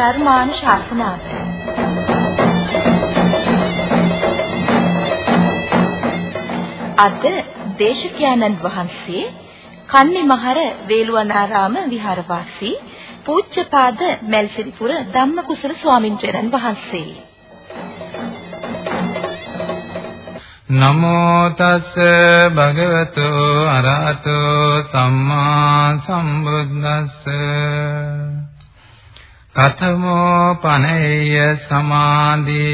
ධර්මාන ශාසනාව. අද දේශකයන්න් වහන්සේ කන්නිමහර වේළුවනාරාම විහාරවාසී පූජ්‍යපාද මල්සිරිපුර ධම්මකුසල ස්වාමින්වයන් වහන්සේ නමෝ තස් භගවතු අරහතෝ සම්මා සම්බුද්දස්ස. කතමෝ පනේය සමාධි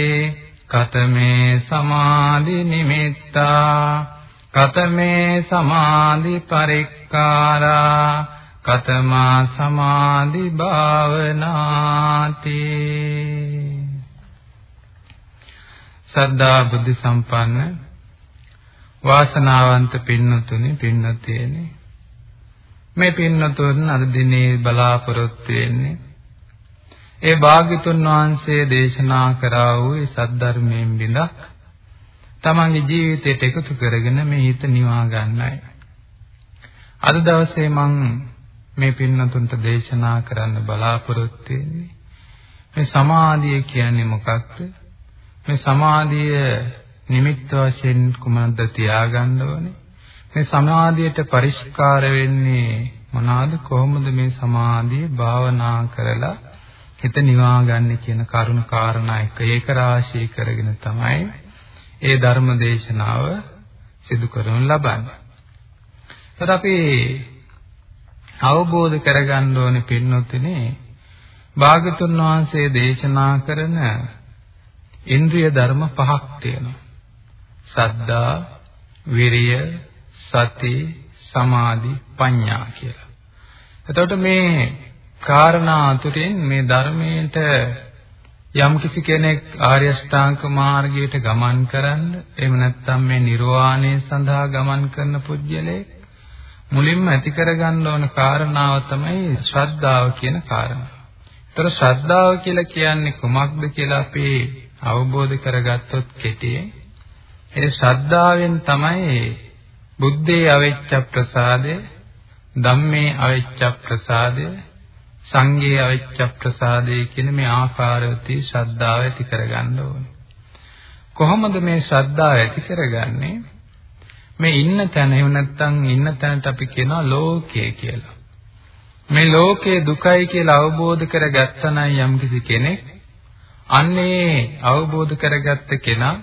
කතමේ සමාධි නිමිත්තා කතමේ සමාධි පරික්කාරා කතමා සමාධි භාවනාති සද්ධා බුද්ධ සම්පන්න වාසනාවන්ත පින්නතුනි පින්නතේනි මේ පින්නතුන් අද දිනේ බලාපොරොත්තු වෙන්නේ ඒ භාග්‍යතුන් වහන්සේ දේශනා කරා වූ ඒ සද්ධර්මයෙන් බිඳක් තමන්ගේ ජීවිතයට එකතු කරගෙන මේ හිත නිවා ගන්නයි. අද දවසේ මම මේ පින්නතුන්ට දේශනා කරන්න බලාපොරොත්තු වෙන්නේ මේ සමාධිය කියන්නේ මොකක්ද? මේ සමාධිය නිමිත්ත වශයෙන් කුමක්ද තියාගන්න ඕනේ? මේ සමාධියට පරිස්කාර වෙන්නේ මොනවාද? කොහොමද මේ සමාධිය භාවනා කරලා හිත නිවා ගන්න කියන කරුණ කාරණා එක ඒක රාශී කරගෙන තමයි ඒ ධර්ම දේශනාව සිදු කරනු ලබන්නේ. ඒත් අපි අවබෝධ කරගන්න ඕනේ පින්නොත්නේ භාගතුන් වහන්සේ දේශනා කරන ඉන්ද්‍රිය ධර්ම පහක් තියෙනවා. සද්දා, විරිය, සති, සමාධි, ප්‍රඥා කියලා. එතකොට මේ කාරණා අතුරින් මේ ධර්මයට යම් කිසි කෙනෙක් ආර්ය ශ්‍රාංක මාර්ගයට ගමන් කරන්න එහෙම නැත්නම් මේ නිර්වාණය සඳහා ගමන් කරන පුජ්‍යලේ මුලින්ම ඇති කරගන්න ඕන කාරණාව තමයි ශ්‍රද්ධාව කියන කාරණාව. ඒතර ශ්‍රද්ධාව කියලා කියන්නේ කුමක්ද කියලා අපි අවබෝධ කරගත්තොත් කෙටියෙන් ඒ ශ්‍රද්ධාවෙන් තමයි බුද්ධේ අවෙච්ච ප්‍රසාදේ ධම්මේ අවෙච්ච ප්‍රසාදේ සංඝයේ අවිච්ඡ ප්‍රසාදේ කියන මේ ආකාරවතී ශ්‍රද්ධාව ඇති කරගන්න ඕනේ. කොහොමද මේ ශ්‍රද්ධාව ඇති කරගන්නේ? මේ ඉන්න තැන එහෙම නැත්නම් ඉන්න තැනට අපි කියනවා ලෝකය කියලා. මේ ලෝකයේ දුකයි කියලා අවබෝධ කරගත්තනම් යම්කිසි කෙනෙක් අන්නේ අවබෝධ කරගත්ත කෙනා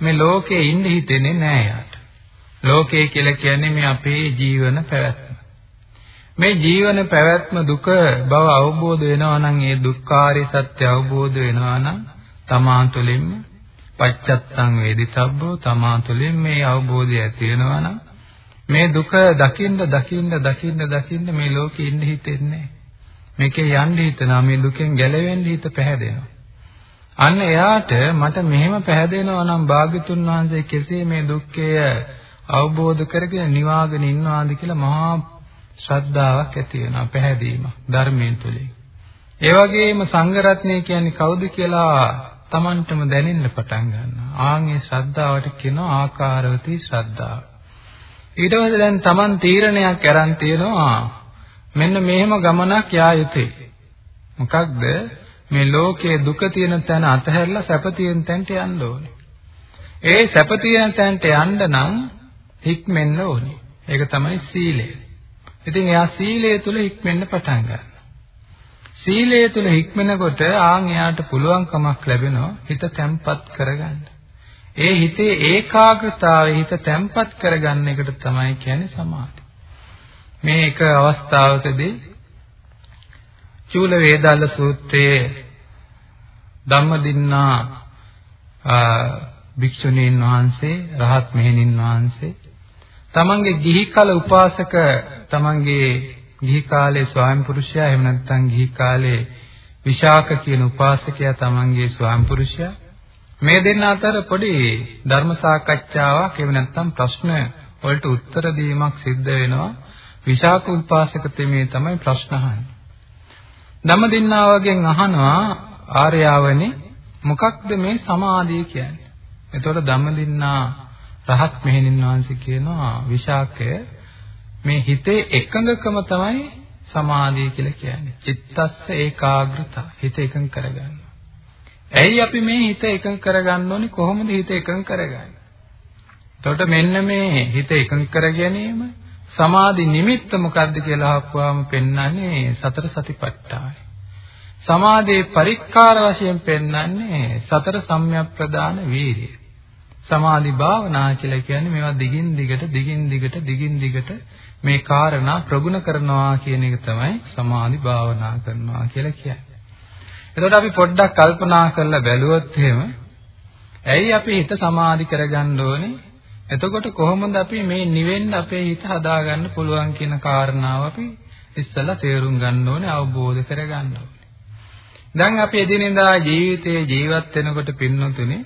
මේ ලෝකේ ඉන්න හිතෙන්නේ නෑ යාට. ලෝකය කියලා කියන්නේ මේ අපේ ජීවන පැවැත්ම. මේ ජීවන පැවැත්ම දුක බව අවබෝධ වෙනවා නම් ඒ දුක්ඛාරය සත්‍ය අවබෝධ වෙනවා නම් තමා තුළින්ම පච්චත්තං වේදිතබ්බෝ තමා තුළින් මේ අවබෝධය ඇති වෙනවා නම් මේ දුක දකින්න දකින්න දකින්න දකින්න මේ ලෝකෙ ඉන්න හිතෙන්නේ මේකේ යන්න හිතනවා මේ දුකෙන් ගැලවෙන්න හිත පැහැදෙනවා. අන්න එයාට මට මෙහෙම පැහැදෙනවා නම් භාග්‍යතුන් වහන්සේ කෙසේ මේ දුක්ඛය අවබෝධ කරගෙන නිවාගෙන ඉන්නවාද කියලා මහා ශ්‍රද්ධාවක් ඇති වෙනවා පැහැදීමක් ධර්මයෙන් තුලින්. ඒ වගේම සංඝ රත්නය කියන්නේ කවුද කියලා Tamanටම දැනෙන්න පටන් ගන්නවා. ආන් ඒ ශ්‍රද්ධාවට කියනවා ආකාරවතී ශ්‍රද්ධාව. ඊට පස්සේ දැන් Taman තීරණයක් අරන් තියෙනවා මෙන්න මෙහෙම ගමනක් යා යුතුයි. මොකක්ද මේ ලෝකයේ දුක තියෙන තැන අතහැරලා සැප තියෙන තැනට යන්න ඕනේ. ඒ සැප තියෙන තැනට යන්න නම් හික්මෙන්න ඕනේ. ඒක තමයි සීලය. ඉතින් එයා සීලය තුල හික්මෙන්න පටන් ගන්නවා. සීලය තුල හික්මනකොට ආන් එයාට පුළුවන්කමක් ලැබෙනවා හිත තැම්පත් කරගන්න. ඒ හිතේ ඒකාග්‍රතාවය හිත තැම්පත් කරගන්න එකට තමයි කියන්නේ සමාධි. මේ එක අවස්ථාවකදී චූල වේදාල සූත්‍රයේ ධම්මදින්නා භික්ෂුණීන් වහන්සේ රහත් මෙහෙණින් වහන්සේ තමන්ගේ ගිහි කල උපාසක තමන්ගේ ගිහි කාලේ ස්වාමි පුරුෂයා එහෙම නැත්නම් ගිහි කාලේ විශාක කියන උපාසකයා තමන්ගේ ස්වාමි පුරුෂයා මේ දෙන්න අතර පොඩි ධර්ම සාකච්ඡාවක් එහෙම නැත්නම් ප්‍රශ්න වලට උත්තර දීමක් සිද්ධ වෙනවා විශාක උපාසක තෙමේ තමයි ප්‍රශ්න අහන්නේ. ධම්මදින්නාවගෙන් අහනවා ආර්යාවනි මොකක්ද මේ සමාධිය කියන්නේ? එතකොට ධම්මදින්නා රහත් මෙහෙණින් වහන්සේ කියනවා විශාකය මේ හිතේ එකඟකම තමයි සමාධිය කියලා කියන්නේ. චිත්තස්ස ඒකාග්‍රතාව. හිත එකඟ කරගන්න. ඇයි අපි මේ හිත එකඟ කරගන්න ඕනේ? කොහොමද හිත එකඟ කරගන්නේ? එතකොට මෙන්න මේ හිත එකඟ කර ගැනීම සමාධි නිමිත්ත මොකද්ද කියලා අහපුවාම පෙන්වන්නේ සතර සතිපට්ඨානයි. සමාධියේ පරික්කාර වශයෙන් පෙන්වන්නේ සතර සම්‍යක් ප්‍රදාන වීර්යය. සමාධි භාවනා කියලා කියන්නේ මේවා දිගින් දිගට දිගින් දිගට දිගින් දිගට මේ කාරණා ප්‍රගුණ කරනවා කියන එක තමයි සමාධි භාවනා කරනවා කියලා කියන්නේ. එතකොට අපි පොඩ්ඩක් කල්පනා කරලා බැලුවොත් එහෙම ඇයි අපි හිත සමාධි කරගන්න ඕනේ? එතකොට කොහොමද අපි මේ නිවෙන්න අපේ හිත හදාගන්න පුළුවන් කියන කාරණාව අපි ඉස්සෙල්ලා තේරුම් ගන්න ඕනේ අවබෝධ කරගන්න ඕනේ. දැන් අපි එදිනෙදා ජීවිතයේ ජීවත් වෙනකොට පින්නතුනේ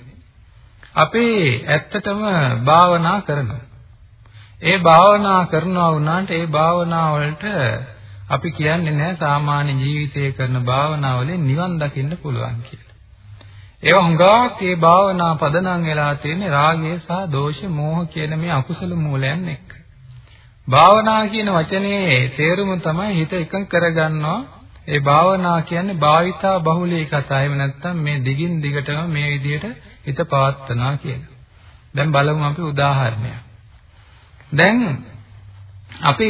අපි ඇත්තටම භාවනා කරනවා. ඒ භාවනා කරනවා වුණාට ඒ භාවනා වලට අපි කියන්නේ නැහැ සාමාන්‍ය ජීවිතයේ කරන භාවනාවලින් නිවන් දකින්න පුළුවන් කියලා. ඒව හුඟක් ඒ භාවනා පදනම් වෙලා තියෙන්නේ රාගය සහ දෝෂ මෝහ කියන මේ අකුසල මූලයන් එක්ක. භාවනා කියන වචනේ තේරුම තමයි හිත එකඟ කරගන්නවා. ඒ භාවනා කියන්නේ භාවිතා බහුලී කතා. එහෙම නැත්නම් මේ දිගින් දිගටම මේ විදිහට හිත පවත්වනවා කියන. දැන් බලමු අපි උදාහරණයක්. දැන් අපි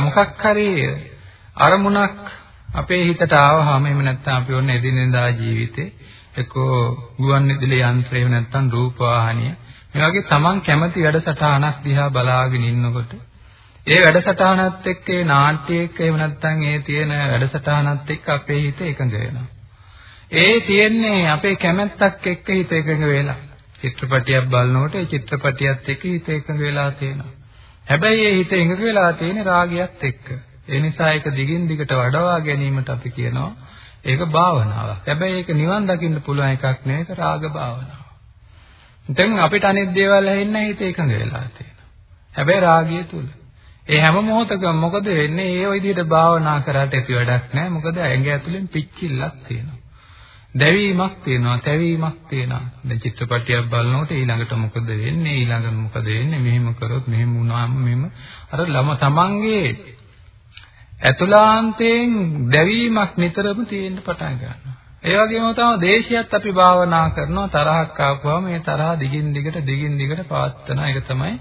මොකක් හරි අරමුණක් අපේ හිතට ආවහම එහෙම නැත්නම් අපි ඔන්න එදිනෙදා ජීවිතේ එක්කෝ ගුවන් විදුලි යන්ත්‍රය එහෙම නැත්නම් රූප වාහනිය මේ වගේ Taman කැමති වැඩසටහනක් දිහා බලාගෙන ඉන්නකොට ඒ වැඩසටහනත් එක්ක ඒ නාට්‍ය එක්ක එහෙම නැත්නම් ඒ තියෙන වැඩසටහනත් එක්ක අපේ හිත එකඟ වෙනවා. ඒ තියෙන්නේ අපේ කැමැත්තක් එක්ක හිත එකඟ වෙලා. චිත්‍රපටියක් බලනකොට ඒ චිත්‍රපටියත් එක්ක හිත එකඟ වෙලා තියෙනවා. හැබැයි ඒ හිත එකඟ වෙලා තියෙන්නේ රාගයත් එක්ක. ඒ නිසා ඒක දිගින් දිගට වඩවා ගැනීමට අපි කියනවා ඒක භාවනාවක්. හැබැයි ඒක නිවන් දකින්න පුළුවන් එකක් නෙවෙයි ඒක රාග භාවනාව. දැන් අපිට අනිත් දේවල් ඇහෙන්න හිත එකඟ වෙලා තියෙනවා. හැබැයි රාගය තුල. ඒ හැම මොහොතකම මොකද වෙන්නේ? ඒ විදිහට භාවනා කරාට ඇති වැඩක් නැහැ. මොකද ඇඟ ඇතුලෙන් පිච්චිල්ලක් තියෙනවා. දැවීමක් තියෙනවා, තැවීමක් තියෙනවා. දැන් චිත්‍රපටියක් බලනකොට ඊළඟට මොකද වෙන්නේ? ඊළඟට මොකද වෙන්නේ? මෙහෙම කරොත් මෙහෙම වුණාම මෙහෙම අර ළම තමන්ගේ ඇතුළාන්තයෙන් දැවීමක් නිතරම තියෙන්න පටන් ගන්නවා. ඒ වගේම තමයි දේශියත් අපි භාවනා කරනවා තරහක් ආපුවම මේ තරහ දිගින් දිගට දිගින් දිගට පවත්වන එක තමයි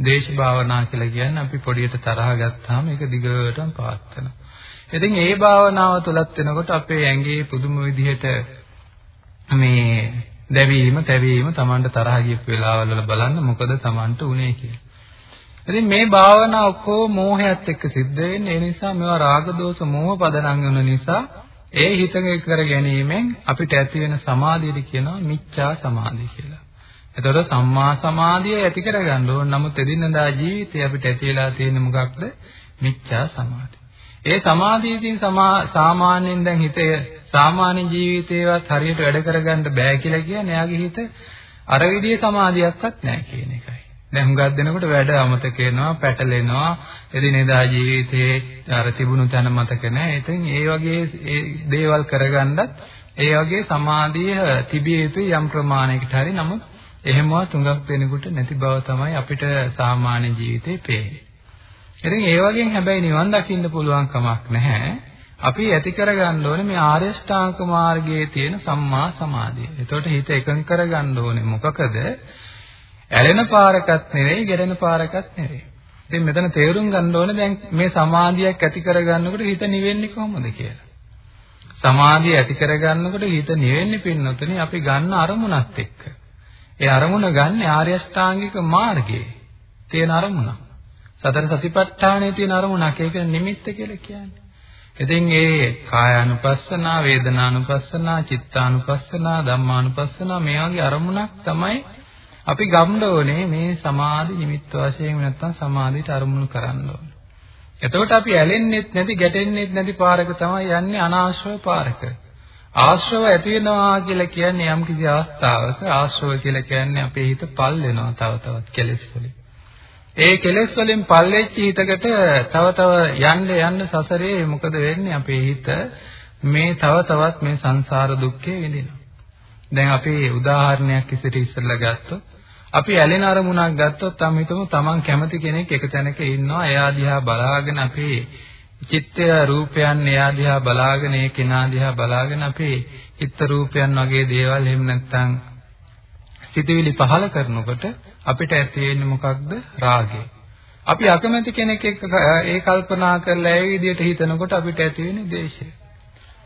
දේශ භාවනා කියලා කියන්නේ අපි පොඩියට තරහ ගත්තාම ඒක දිගටම පවත්වනවා. ඉතින් ඒ භාවනාව තුලත් වෙනකොට අපේ ඇඟේ පුදුම විදිහට මේ දැවීම, තැවීම Tamanට තරහ ගියපු වෙලාවල් වල බලන්න මොකද Tamanට උනේ කියලා. ඉතින් මේ භාවනා ඔක්කොම මෝහයත් එක්ක සිද්ධ වෙන්නේ. ඒ නිසා මේවා රාග දෝෂ මෝහ පදනම් වෙන නිසා ඒ හිතක කර ගැනීමෙන් අපිට ඇති වෙන සමාධියට කියනවා මිච්ඡා සමාධිය කියලා. එතකොට සම්මා සමාධිය ඇති කරගන්න ඕන. නමුත් එදිනදා ජීවිතේ අපිට ඇති වෙලා තියෙන්නේ මොකක්ද? මිච්ඡා සමාධිය. ඒ සමාධියකින් සාමාන්‍යයෙන් දැන් හිතේ සාමාන්‍ය ජීවිතේවත් හරියට වැඩ කරගන්න බෑ කියලා කියන්නේ එයාගේ හිත අර විදිහේ සමාධියක්වත් නැහැ කියන එකයි. දැන් හුඟක් දෙනකොට වැඩ අමතක වෙනවා, පැටලෙනවා, එදිනෙදා ජීවිතේ අර තිබුණු තැන මතක නැහැ. ඉතින් ඒ වගේ ඒ දේවල් කරගන්නත් ඒ වගේ සමාධිය තිබිය යුතු යම් ප්‍රමාණයකට හරි නමුත් එහෙමවත් හුඟක් දෙනකොට නැති බව තමයි අපිට සාමාන්‍ය ජීවිතේ පේන්නේ. ඉතින් ඒ වගේ හැබැයි නිවන් දකින්න පුළුවන් කමක් නැහැ. අපි ඇති කරගන්න ඕනේ මේ ආර්ය ශ්‍රාංක මාර්ගයේ තියෙන සම්මා සමාධිය. එතකොට හිත එකඟ කරගන්න ඕනේ මොකකද? ඇලෙන පාරකත් නෙවෙයි, ගැටෙන පාරකත් නෙවෙයි. ඉතින් මෙතන තේරුම් ගන්න ඕනේ දැන් මේ සමාධියක් ඇති කරගන්නකොට හිත නිවෙන්නේ කොහොමද කියලා. සමාධිය ඇති කරගන්නකොට හිත නිවෙන්නේ පින්නොතනේ අපි ගන්න අරමුණත් එක්ක. ඒ අරමුණ ගන්න ආර්ය ශ්‍රාංගික මාර්ගයේ තියෙන අරමුණක්. සතර සතිපට්ඨානයේ තියෙන අරමුණක් ඒක නිමිත්ත කියලා කියන්නේ. ඉතින් ඒ කායානුපස්සනා, වේදනානුපස්සනා, චිත්තානුපස්සනා, ධම්මානුපස්සනා මේ වගේ අරමුණක් තමයි අපි ගන්න ඕනේ මේ සමාධි නිමිත්ත වශයෙන් නැත්තම් සමාධියට අරමුණු කරන්න ඕනේ. එතකොට අපි ඇලෙන්නෙත් නැති, ගැටෙන්නෙත් නැති පාරක තමයි යන්නේ අනාශ්‍රව පාරක. ආශ්‍රව ඇති වෙනවා කියලා කියන්නේ යම් කිසි අවස්ථාවක ආශ්‍රව කියලා කියන්නේ අපේ හිත පල් වෙනවා තව තවත් කෙලෙස් වලින්. ඒ කෙලෙස් වලින් පල්ලෙච්ච හිතකට තව තව යන්න යන්න සසරේ මොකද වෙන්නේ අපේ හිත මේ තව තවත් මේ සංසාර දුක්ඛේ විඳිනවා. දැන් අපි උදාහරණයක් ඉස්සරහ ඉස්සරලා ගත්තොත් අපි ඇලෙන අරමුණක් ගත්තොත් අපි හිතමු Taman කැමති කෙනෙක් එක තැනක ඉන්නවා. එයා දිහා බලාගෙන අපේ චිත්ත රූපයන් එයා දිහා බලාගෙන ඒ කෙනා දිහා බලාගෙන අපේ චිත්ත රූපයන් වගේ දේවල් එහෙම නැත්නම් සිතුවිලි පහල කරනකොට අපිට ඇති වෙන්නේ මොකක්ද රාගය. අපි අකමැති කෙනෙක් එක්ක ඒ කල්පනා කරලා ඒ විදිහට හිතනකොට අපිට ඇති වෙන්නේ ද්වේෂය.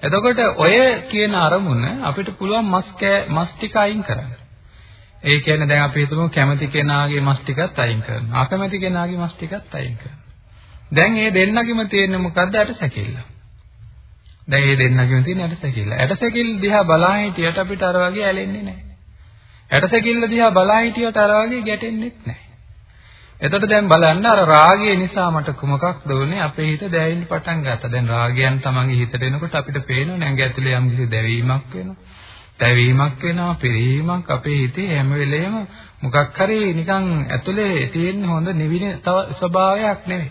එතකොට ඔය කියන අරමුණ අපිට පුළුවන් මස් මස් ටික අයින් කරන්න. ඒ කියන්නේ දැන් අපි හිතමු කැමති කෙනාගේ මස් ටිකත් අයින් කරනවා. අකමැති කෙනාගේ මස් ටිකත් අයින් කරනවා. දැන් මේ දෙන්නගෙම තියෙන්නේ මොකද්ද? අට සැකිල්ල. දැන් මේ දෙන්නගෙම තියෙන අට සැකිල්ල. අට සැකිල්ල දිහා බලා හිටියට අපිට අර වගේ ඇලෙන්නේ නැහැ. අට සැකිල්ල දිහා බලා හිටියට අර වගේ ගැටෙන්නෙත් නැහැ. එතකොට දැන් බලන්න අර රාගය නිසා මට කුමකක්ද උනේ අපේ හිත දැවෙන්න පටන් ගත්තා. දැන් රාගයන් තමන්ගේ හිතට එනකොට අපිට පේනවා නැංග ඇතුලේ යම් කිසි දැවීමක් වෙනවා. දැවීමක් වෙනවා, පිරීමක් අපේ හිතේ හැම වෙලේම මොකක් හරි නිකන් ඇතුලේ තියෙන හොඳ නිවින තව ස්වභාවයක් නෙවෙයි.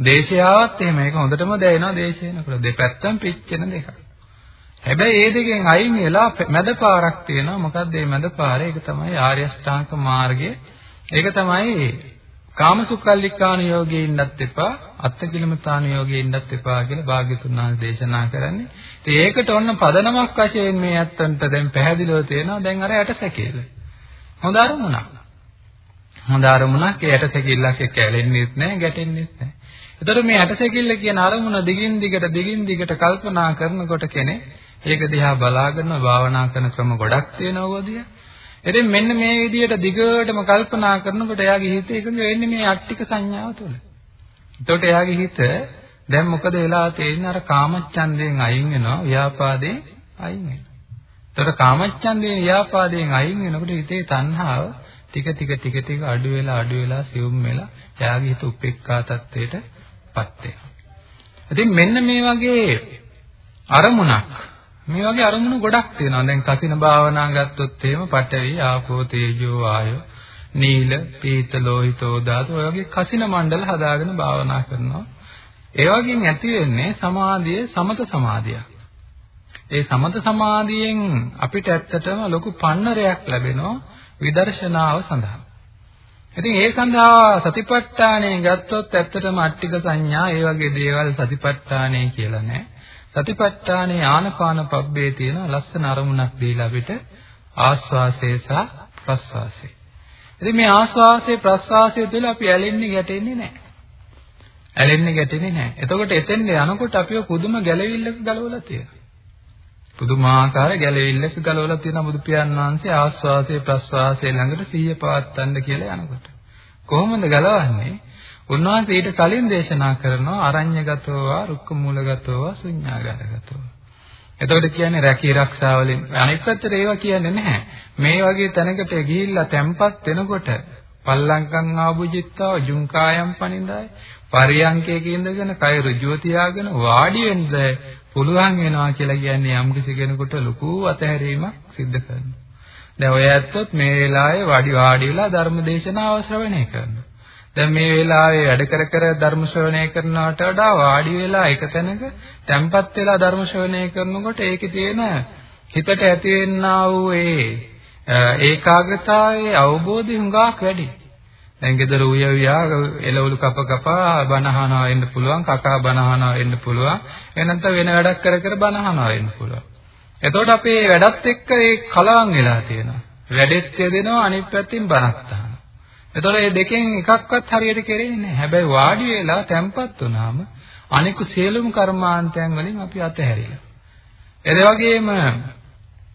දේශයාවත් එහෙම ඒක හොඳටම දැනෙනවා දේශේනකොට දෙපැත්තම පිච්චෙන දෙකක්. හැබැයි ඒ දෙකෙන් අයින් වෙලා මැද පාරක් තියෙනවා. මොකක්ද මේ මැද පාර? ඒක තමයි ආර්ය අෂ්ටාංග මාර්ගය. ඒක තමයි කාමසුඛල්ලිකාන යෝගයේ ඉන්නත් එපා, අත්තකිලමතාන යෝගයේ ඉන්නත් එපා කියලා භාග්‍යතුන් වහන්සේ දේශනා කරන්නේ. ඉතින් ඒකට ඔන්න පදනමක් වශයෙන් මේ ඇත්තන්ට දැන් පැහැදිලිව තේනවා දැන් අර යට සැකේල. හොඳ අරමුණක්. හොඳ අරමුණක් ඒ යට සැකිල්ලක් එක්ක ඇලෙන්නෙත් නැහැ, ගැටෙන්නෙත් නැහැ. එතකොට මේ ඇටසැකිල්ල කියන අරමුණ දිගින් දිගට දිගින් දිගට කල්පනා කරනකොට කෙනෙක් ඒක දිහා බලාගෙන භාවනා කරන ක්‍රම ගොඩක් තියෙනවා වදියා. ඉතින් මෙන්න මේ විදිහට දිගටම කල්පනා කරනකොට එයාගේ හිත එකඟ වෙන්නේ මේ අට්ටික සංඥාව තුළ. එතකොට එයාගේ හිත දැන් මොකද වෙලා තියෙන්නේ අර කාමච්ඡන්දයෙන් අයින් වෙනවා ව්‍යාපාදයෙන් අයින් වෙනවා. එතකොට කාමච්ඡන්දයෙන් ව්‍යාපාදයෙන් අයින් වෙනකොට හිතේ තණ්හාව ටික ටික ටික ටික අඩු වෙලා අඩු වෙලා සියුම් වෙලා එයාගේ හිත උපේක්ඛා තත්ත්වයට පත් වෙනවා. ඉතින් මෙන්න මේ වගේ අරමුණක් මේ වගේ අරමුණු ගොඩක් තියෙනවා. දැන් කසින භාවනා ගත්තොත් එහෙම පඨවි, ආපෝ, තේජෝ, ආයෝ, නීල, පීත, ලෝහිතෝ ධාතු ඔය වගේ කසින මණ්ඩල හදාගෙන භාවනා කරනවා. ඒ වගේන් ඇති වෙන්නේ සමාධිය සමත සමාධියක්. ඒ සමත සමාධියෙන් අපිට ඇත්තටම ලොකු පන්නරයක් ලැබෙනවා විදර්ශනාව සඳහා. ඉතින් ඒ සඳහා සතිපට්ඨානය ගත්තොත් ඇත්තටම අට්ටික සංඥා ඒ වගේ දේවල් සතිපට්ඨානය කියලා නෑ. සතිපට්ඨානේ ආනපාන පබ්බේ තියෙන ලස්සන අරමුණක් දීලා අපිට ආස්වාසේ සහ ප්‍රස්වාසේ. ඉතින් මේ ආස්වාසේ ප්‍රස්වාසයේ තුළ අපි ඇලෙන්නේ ගැටෙන්නේ නැහැ. ඇලෙන්නේ ගැටෙන්නේ නැහැ. එතකොට එතෙන්ද යනකොට අපිව පුදුම ගැළවිල්ලක ගලවලා තියෙනවා. පුදුමාකාර ගැළවිල්ලක ගලවලා තියෙන බුදු පියාණන් වහන්සේ ආස්වාසේ ප්‍රස්වාසයේ ළඟට සිහිය පවත්තන්න කියලා යනකොට. කොහොමද ගලවන්නේ? උන්වහන්සේ ඊට කලින් දේශනා කරනවා අරඤ්‍යගතෝවා රුක්කමූලගතෝවා ශුඤ්ඤාගාරගතෝ. එතකොට කියන්නේ රැකී ආරක්ෂාවලින් අනිත් පැත්තට ඒවා කියන්නේ නැහැ. මේ වගේ තැනකට ගිහිල්ලා තැම්පත් වෙනකොට පල්ලංකම් ආභුජිත්තාව ජුංකායම් පනින්දාය පරියංකයක ඉඳගෙන කය ඍජුව තියාගෙන වාඩි වෙන්න පුළුවන් වෙනවා කියලා කියන්නේ යම්කිසි කෙනෙකුට ලොකු අතහැරීමක් සිද්ධ කරනවා. දැන් ඔය ඇත්තොත් මේ වෙලාවේ වාඩි වාඩි වෙලා ධර්ම දේශනාව ශ්‍රවණය කරනවා. දැන් මේ වෙලාවේ වැඩ කර කර ධර්ම ශ්‍රවණය කරනවට වඩා වාඩි වෙලා එක තැනක තැම්පත් වෙලා ධර්ම ශ්‍රවණය කරනකොට ඒකේ තියෙන හිතට ඇති වෙන්නා වූ ඒ ඒකාග්‍රතාවයේ අවබෝධය හුඟක් වැඩි. දැන් ගෙදර උය උයා එළවලු කප කපා බනහනවා වෙන්න පුළුවන් කකා බනහනවා වෙන්න පුළුවන් එනන්ත වෙන වැඩක් කර කර බනහනවා වෙන්න පුළුවන්. එතකොට අපේ වැඩත් එක්ක ඒ කලවම් වෙලා තියෙනවා. වැඩෙත් යදෙනවා අනිත් පැත්තෙන් බනක් එතකොට මේ දෙකෙන් එකක්වත් හරියට කෙරෙන්නේ නැහැ. හැබැයි වාඩි වෙලා තැම්පත් වුණාම අනිකු සියලුම කර්මාන්තයන් වලින් අපි අතහැරිලා. ඒ වගේම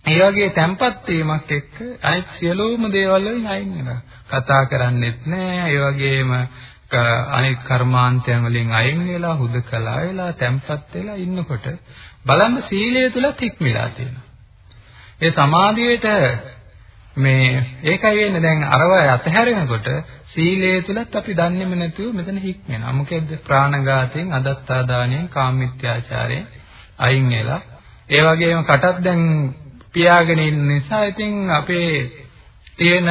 ඒ වගේ තැම්පත් වීමක් එක්ක අනිත් සියලුම දේවල් වලින් අයින් වෙනවා. කතා කරන්නෙත් නැහැ. ඒ වගේම අනිත් කර්මාන්තයන් වලින් අයින් වෙලා හුදකලා වෙලා තැම්පත් වෙලා ඉන්නකොට බලන්න සීලය තුල තික්මිලා තියෙනවා. ඒ සමාධියට මේ ඒකයි වෙන්නේ දැන් අරව අතහැරෙනකොට සීලය තුලත් අපි දන්නේම නැතුව මෙතන හික්මෙනවා. මොකද ප්‍රාණඝාතයෙන්, අදත්තාදානයෙන්, කාමමිත්‍යාචාරයෙන් අයින් වෙලා ඒ වගේම කටත් දැන් පියාගෙන ඉන්න නිසා ඉතින් අපේ තියෙන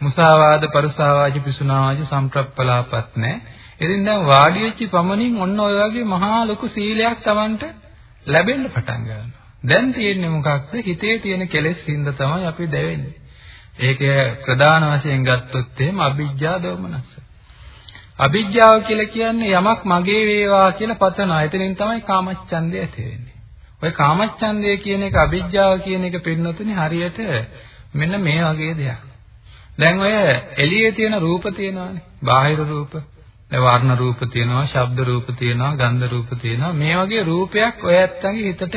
මුසාවාද, පරුසාවාජ, පිසුනාවාජ සම්ප්‍රප්පලාපත් නැහැ. ඉතින් දැන් වාඩි වෙච්ච පමණින් ඔන්න ඔය වගේ මහා ලොකු සීලයක් Tamanට ලැබෙන්න පටන් ගන්නවා. දැන් තියෙන්නේ මොකක්ද? හිතේ තියෙන කෙලෙස් හින්දා තමයි අපි දැවෙන්නේ. ඒක ප්‍රධාන වශයෙන් ගත්තොත් එහෙම අවිජ්ජා දෝමනස්ස. අවිජ්ජාව කියලා කියන්නේ යමක් මගේ වේවා කියලා පතනවා. එතනින් තමයි කාමච්ඡන්දය ඇති වෙන්නේ. ඔය කාමච්ඡන්දය කියන එක අවිජ්ජාව කියන එක පින්නතුනේ හරියට මෙන්න මේ වගේ දෙයක්. දැන් ඔය එළියේ තියෙන රූප තියෙනවානේ. බාහිර රූප. වර්ණ රූප තියෙනවා, ශබ්ද රූප තියෙනවා, ගන්ධ රූප තියෙනවා. මේ වගේ රූපයක් ඔය ඇත්තන්ගේ හිතට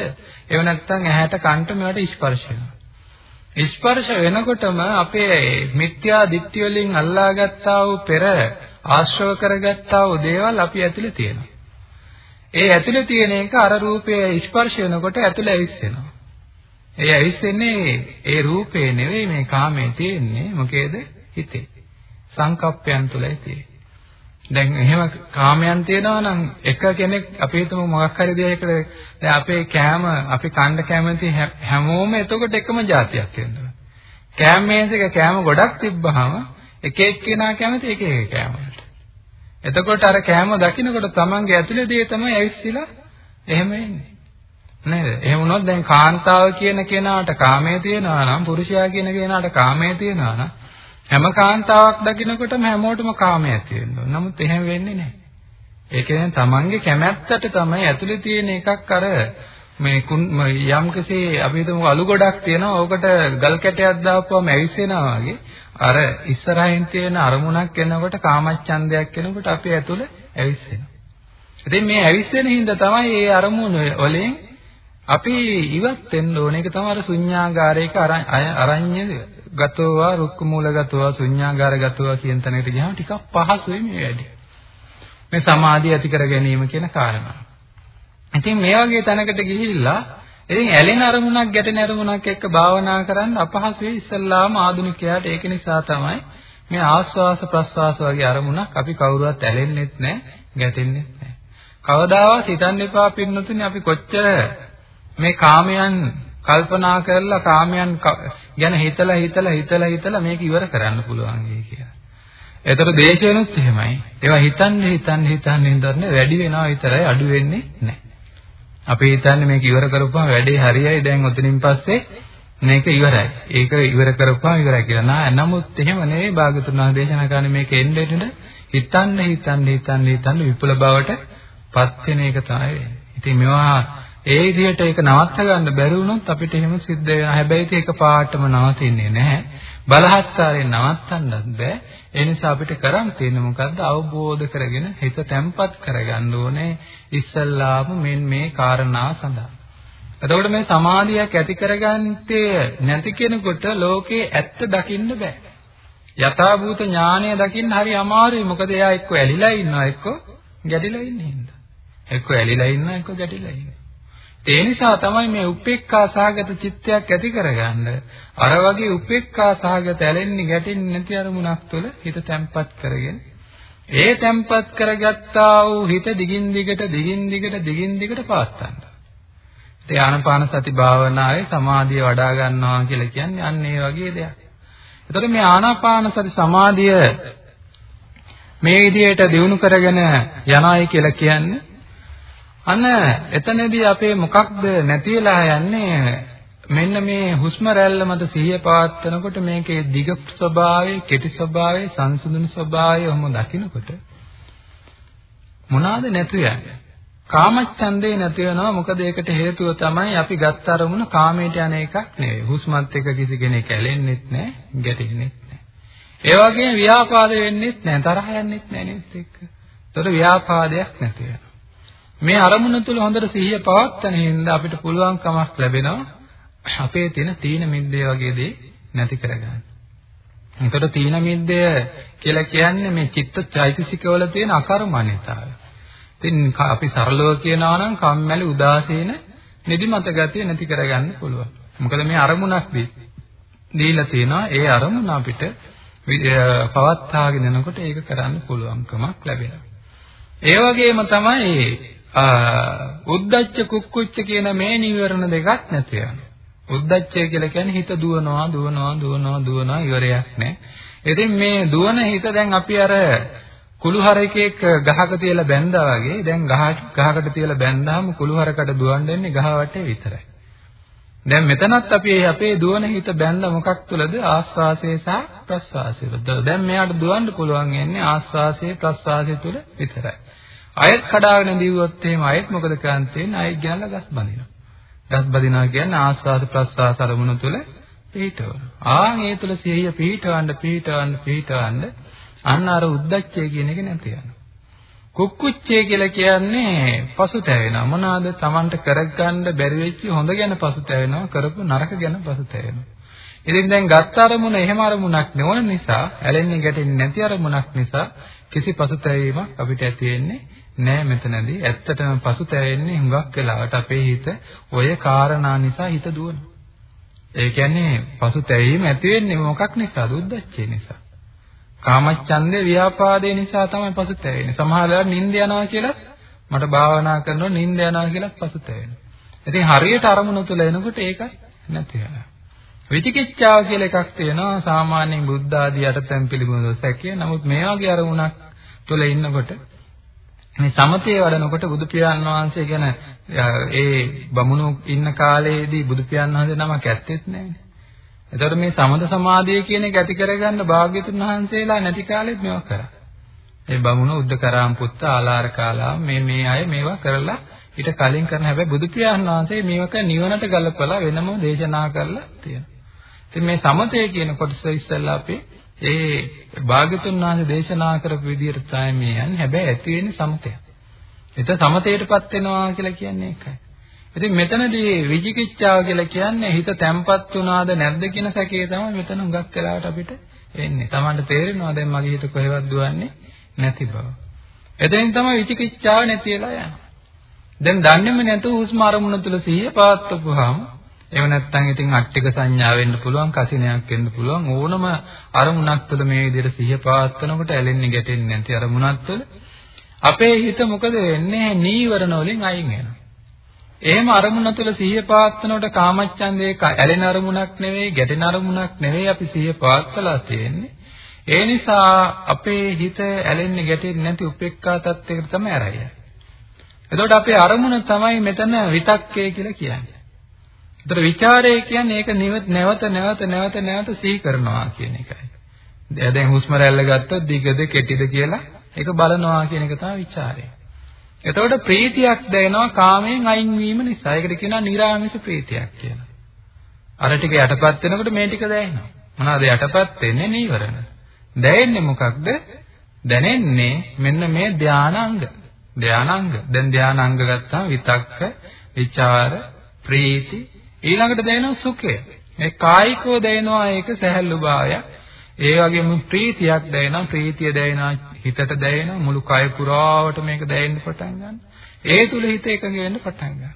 එව නැත්තම් ඇහැට කන්ට මේවට ස්පර්ශ වෙනවා. ස්පර්ශ වෙනකොටම අපේ මිත්‍යා දිට්ඨිය වලින් අල්ලාගත්තා වූ පෙර ආශ්‍රව කරගත්තා වූ දේවල් අපි ඇතුලේ තියෙනවා. ඒ ඇතුලේ තියෙන එක අර රූපයේ ස්පර්ශ වෙනකොට ඇතුලේ ඇවිස්සෙනවා. ඒ ඇවිස්සෙන්නේ ඒ රූපේ නෙවෙයි මේ කාමයේ තියෙන්නේ මොකේද? හිතේ. සංකප්පයන් තුලයි තියෙන්නේ. දැන් එහෙම කාමයන් තියෙනවා නම් එක කෙනෙක් අපි හිතමු මොකක් හරි දෙයකට දැන් අපේ කෑම අපි කන්න කැමති හැමෝම එතකොට එකම જાතියක් වෙනවා. කෑම මේසෙක කෑම ගොඩක් තිබ්බහම එක එක්කෙනා කැමති එක එක කෑම වලට. එතකොට අර කෑම දකින්නකොට තමන්ගේ ඇතුලේ දේ තමයි ඇවිස්සিলা එහෙම එන්නේ. නේද? එහෙම වුණොත් දැන් කාන්තාව කියන කෙනාට කාමයේ තියෙනවා නම් පුරුෂයා කියන කෙනාට කාමයේ තියෙනවා නම් හැම කාන්තාවක් දකින්නකොටම හැමෝටම කාමය ඇති වෙනවා. නමුත් එහෙම වෙන්නේ නැහැ. ඒ කියන්නේ තමන්ගේ කැමැත්තට තමයි ඇතුලේ තියෙන එකක් අර මේ යම්කසේ අපි හිතමු අලු ගොඩක් තියෙනවා. ඕකට ගල් කැටයක් දාපුවම ඇවිස්සෙනවා වගේ අර ඉස්සරහින් තියෙන අරමුණක් එනකොට කාමච්ඡන්දයක් එනකොට අපි ඇතුලේ ඇවිස්සෙනවා. ඉතින් මේ ඇවිස්සෙන හින්දා තමයි මේ අරමුණ වලින් අපි ඉවත් වෙන්න ඕනේ. ඒක තමයි අර ශුන්‍යාගාරයක අරඤ්‍ය ගතෝවා රුක්ක මූලගතෝවා ශුන්‍යාගාරගතෝවා කියන තැනකට ගියාම ටිකක් පහසුයි මේ වැඩේ. මේ සමාධිය ඇති කර ගැනීම කියන කාරණා. ඉතින් මේ වගේ තැනකට ගිහිල්ලා ඉතින් ඇලෙන අරමුණක් ගැටෙන අරමුණක් එක්ක භාවනා කරන්න අපහසුයි ඉස්සල්ලාම ආධුනිකයාට ඒක නිසා තමයි මේ ආස්වාස ප්‍රස්වාස වගේ අරමුණක් අපි කවුරුවත් ඇලෙන්නෙත් නැහැ ගැටෙන්නෙත් නැහැ. කවදාවත් හිතන්න එපා පින්නතුනි අපි කොච්චර මේ කාමයන් කල්පනා කරලා කාමයන් ගැන හිතලා හිතලා හිතලා හිතලා මේක ඉවර කරන්න පුළුවන් වෙයි කියලා. ඒතර දේශේනොත් එහෙමයි. ඒවා හිතන්නේ හිතන්නේ හිතන්නේ හිතන්නේ වැඩි වෙනවා විතරයි අඩු වෙන්නේ නැහැ. අපි හිතන්නේ මේක ඉවර කරපුවම වැඩේ හරියයි දැන් ඔතනින් පස්සේ මේක ඉවරයි. ඒක ඉවර කරපුවම ඉවරයි කියලා. නා නමුත් එහෙම නෙවෙයි භාගතුන් වහන්සේ දේශනා කරන්නේ මේක එන්නේ එන්නේ හිතන්නේ හිතන්නේ හිතන්නේ හිතන්නේ විපුල බවට පත් වෙන එක තමයි වෙන්නේ. ඉතින් මේවා ඒ විදිහට ඒක නවත්ත ගන්න බැරි වුණොත් අපිට එහෙම සිද්ධ වෙනවා. හැබැයි ඒක පාටම නවතින්නේ නැහැ. බලහත්කාරයෙන් නවත්තන්නත් බෑ. ඒ නිසා අපිට කරන් තියෙන්නේ මොකද්ද? අවබෝධ කරගෙන හිත තැම්පත් කරගන්න ඕනේ. ඉස්සල්ලාම මෙන්න මේ කාරණා සඳහා. එතකොට මේ සමාධියක් ඇති කරගත්තේ නැති කෙනෙකුට ලෝකේ ඇත්ත දකින්න බෑ. යථාභූත ඥානය දකින්න හරි අමාරුයි. මොකද එයා එක්ක ඇලිලා ඉන්නවා එක්ක ගැටිලා ඉන්නේ හින්දා. එක්ක ඇලිලා ඉන්නවා එක්ක ගැටිලා ඉන්නවා. ඒ නිසා තමයි මේ උපේක්ඛා සහගත චිත්තයක් ඇති කරගන්න අර වගේ උපේක්ඛා සහගත ඇලෙන්නේ ගැටෙන්නේ නැති අරමුණක් තුළ හිත තැම්පත් කරගෙන ඒ තැම්පත් කරගත්තා වූ හිත දිගින් දිගට දිගින් දිගට දිගින් දිගට පාත්තන්න. ඒ ආනපාන සති භාවනාවේ සමාධිය වඩා ගන්නවා කියලා කියන්නේ අන්න ඒ වගේ දෙයක්. එතකොට මේ ආනාපාන සති සමාධිය මේ විදිහට දියුණු කරගෙන යනවායි කියලා කියන්නේ අන්න එතනදී අපේ මොකක්ද නැති වෙලා යන්නේ මෙන්න මේ හුස්ම රැල්ල මත සිහිය පවත්වනකොට මේකේ දිග ස්වභාවය, කෙටි ස්වභාවය, සංසුදුන ස්වභාවය ඔහොම දකිනකොට මොනවාද නැතු යන්නේ? කාමච්ඡන්දේ නැති වෙනවා මොකද ඒකට හේතුව තමයි අපි ගත්ත අරමුණ කාමයට යන එකක් නෙවෙයි. හුස්මත් එක්ක කිසි කෙනෙක් ඇලෙන්නෙත් නැහැ, ගැටෙන්නෙත් නැහැ. ඒ වගේම ව්‍යාපාද වෙන්නෙත් නැහැ, තරහ යන්නෙත් නැහැ නේද එක්ක. ඒතර ව්‍යාපාදයක් නැති වෙනවා. මේ අරමුණ තුල හොඳට සිහිය පවත්වන හින්දා අපිට පුළුවන්කමක් ලැබෙනවා අපේ තියෙන තීන මිද්දේ වගේ දේ නැති කරගන්න. එතකොට තීන මිද්දය කියලා කියන්නේ මේ චිත්ත චෛතසිකවල තියෙන අකර්මණ්‍යතාවය. ඉතින් අපි සරලව කියනවා නම් කම්මැලි උදාසීන නිදිමත ගතිය නැති කරගන්න පුළුවන්. මොකද මේ අරමුණක් දීලා තියෙනවා ඒ අරමුණ අපිට පවත්වාගෙන යනකොට ඒක කරන්න පුළුවන්කමක් ලැබෙනවා. ඒ වගේම තමයි උද්දච්ච කුක්කුච්ච කියන මේ නීවරණ දෙකක් නැති වෙනවා. උද්දච්චය කියලා කියන්නේ හිත දුවනවා දුවනවා දුවනවා දුවනවා ඉවරයක් නැහැ. ඉතින් මේ දුවන හිත දැන් අපි අර කුළුහරකෙක් ගහක තියලා බැන්දා වගේ දැන් ගහ ගහකට තියලා බැන්දාම කුළුහරකට දුවන්න දෙන්නේ ගහ වටේ විතරයි. දැන් මෙතනත් අපි අපේ දුවන හිත බැඳලා මොකක් තුලද ආස්වාසය සහ ප්‍රස්වාසය තුල. දැන් මෙයාට දුවන්න පුළුවන් යන්නේ ආස්වාසය ප්‍රස්වාසය තුල විතරයි. අයත් කඩාගෙන දිවුවොත් එහෙම අයත් මොකද කරන්නේ? අයත් ගියලා ගස් බඳිනවා. ගස් බඳිනවා කියන්නේ ආස්වාද ප්‍රස්වාස අරමුණු තුල පිහිටවන. ආන් ඒ තුල සිහිය පිහිටවන්න පිහිටවන්න පිහිටවන්න අන්න අර උද්දච්චය කියන එක නැති යනවා. කුක්කුච්චය කියලා කියන්නේ පසුතැවෙනවා. මොනවාද Tamanට කරගන්න බැරි වෙච්ච හොඳ ගැන පසුතැවෙනවා, කරපු නරක ගැන පසුතැවෙනවා. ඉතින් දැන් ගත්ත අරමුණ එහෙම අරමුණක් නෙවන නිසා, ඇලෙන්නේ ගැටෙන්නේ නැති අරමුණක් නිසා කිසි පසුතැවීමක් අපිට ඇති වෙන්නේ නෑ මෙතනදී. ඇත්තටම පසුතැවෙන්නේ හුඟක් වෙලාවට අපේ හිත ඔය කාරණා නිසා හිත දුවනවා. ඒ කියන්නේ පසුතැවීම ඇති වෙන්නේ මොකක් නිසාද? උද්දච්චය නිසා. කාමච්ඡන්දේ ව්‍යාපාදේ නිසා තමයි පසුතැවෙන්නේ. සමහර වෙලාවට නිින්ද යනවා කියලා මට භාවනා කරනකොට නිින්ද යනවා කියලා පසුතැවෙනවා. ඉතින් හරියට අරමුණ තුල එනකොට ඒක නැති වෙනවා. විචිකිච්ඡාව කියලා එකක් තියෙනවා සාමාන්‍යයෙන් බුද්ධ ආදී යටතැන් පිළිබඳව සැකේ. නමුත් මේ වගේ අරමුණක් තුල ඉන්නකොට මේ සමතේ වඩනකොට බුදු පියාණන් වහන්සේ ගැන ඒ බමුණු ඉන්න කාලේදී බුදු පියාණන් වහන්සේ නමක් ඇත්තෙත් නැහැ. එතකොට මේ සමද සමාධිය කියන එක ඇති කරගන්න භාග්‍යතුන් වහන්සේලා නැති කාලෙත් මේවා කරා. ඒ බමුණු උද්දකරාම් පුත්ත ආලාර කාලා මේ මේ අය මේවා කරලා ඊට කලින් කරන හැබැයි බුදු පියාණන් වහන්සේ මේවක නිවනට ගලපලා වෙනම දේශනා කරලා තියෙනවා. ඉතින් මේ සමතය කියන කොටස ඉස්සෙල්ලා අපි ඒ භාග්‍යතුන් වහන්සේ දේශනා කරපු විදිහට තමයි මේ යන්නේ. හැබැයි ඇති වෙන්නේ සමතය. එතන සමතයටපත් වෙනවා කියලා කියන්නේ ඒකයි. ඉතින් මෙතනදී විචිකිච්ඡාව කියලා කියන්නේ හිත තැම්පත් වුණාද නැද්ද කියන සැකේ තමයි මෙතන හුඟක් වෙලාවට අපිට එන්නේ. Tamanට තේරෙනවා දැන් මගේ හිත කොහෙවත් දුවන්නේ නැති බව. එතෙන් තමයි විචිකිච්ඡාව නැති වෙලා යන්නේ. දැන් දන්නේම නැතුව හුස්ම අරමුණ තුල සිහිය පවත්වපුවාම එහෙම නැත්නම් ඉතින් අට්ටික සංඥා වෙන්න පුළුවන්, කසිනයක් වෙන්න පුළුවන් ඕනම අරමුණක් තුළ මේ විදිහට සිහිය පවත්වනකොට ඇලෙන්නේ ගැටෙන්නේ නැති අරමුණක් තුළ අපේ හිත මොකද වෙන්නේ? නීවරණ වලින් අයින් වෙනවා. එහෙම අරමුණ තුළ සිහිය පවත්වනකොට කාමච්ඡන්දේ ඇලෙන අරමුණක් නෙවෙයි, ගැටෙන අරමුණක් නෙවෙයි අපි සිහිය පවත්වලා තියෙන්නේ. ඒ නිසා අපේ හිත ඇලෙන්නේ ගැටෙන්නේ නැති උපේක්ඛා තත්ත්වයකට තමයි ආරයය. එතකොට අපේ අරමුණ තමයි මෙතන විතක්කය කියලා කියන්නේ. ඒතර ਵਿਚාරය කියන්නේ ඒක නැවත නැවත නැවත නැවත සිහි කරනවා කියන එකයි. දැන් හුස්ම රැල්ල ගත්තොත් දිගද කෙටිද කියලා ඒක බලනවා කියන එක තමයි ਵਿਚාරය. එතකොට ප්‍රීතියක් දැනෙනවා කාමයෙන් අයින් වීම නිසා. ඒකට කියනවා නිරාමිස ප්‍රීතියක් කියලා. අර ටික යටපත් වෙනකොට මේ ටික දැනෙනවා. මොනවාද යටපත් වෙන්නේ? නීවරණ. දැනෙන්නේ මොකක්ද? දැනෙන්නේ මෙන්න මේ ධානාංග. ධානාංග. දැන් ධානාංග ගත්තාම විතක්ක, විචාර, ප්‍රීති, ඊළඟට දැනෙනවා සුඛය. මේ කායිකව දැනෙනවා ඒක සැහැල්ලු භාවයක්. ඒ වගේම ප්‍රීතියක් දැනෙනවා ප්‍රීතිය දැනෙනවා හිතට දැනෙනවා මුළු කය පුරාවට මේක දැනෙන්න පටන් ගන්නවා. ඒ තුල හිත එකඟ වෙන්න පටන් ගන්නවා.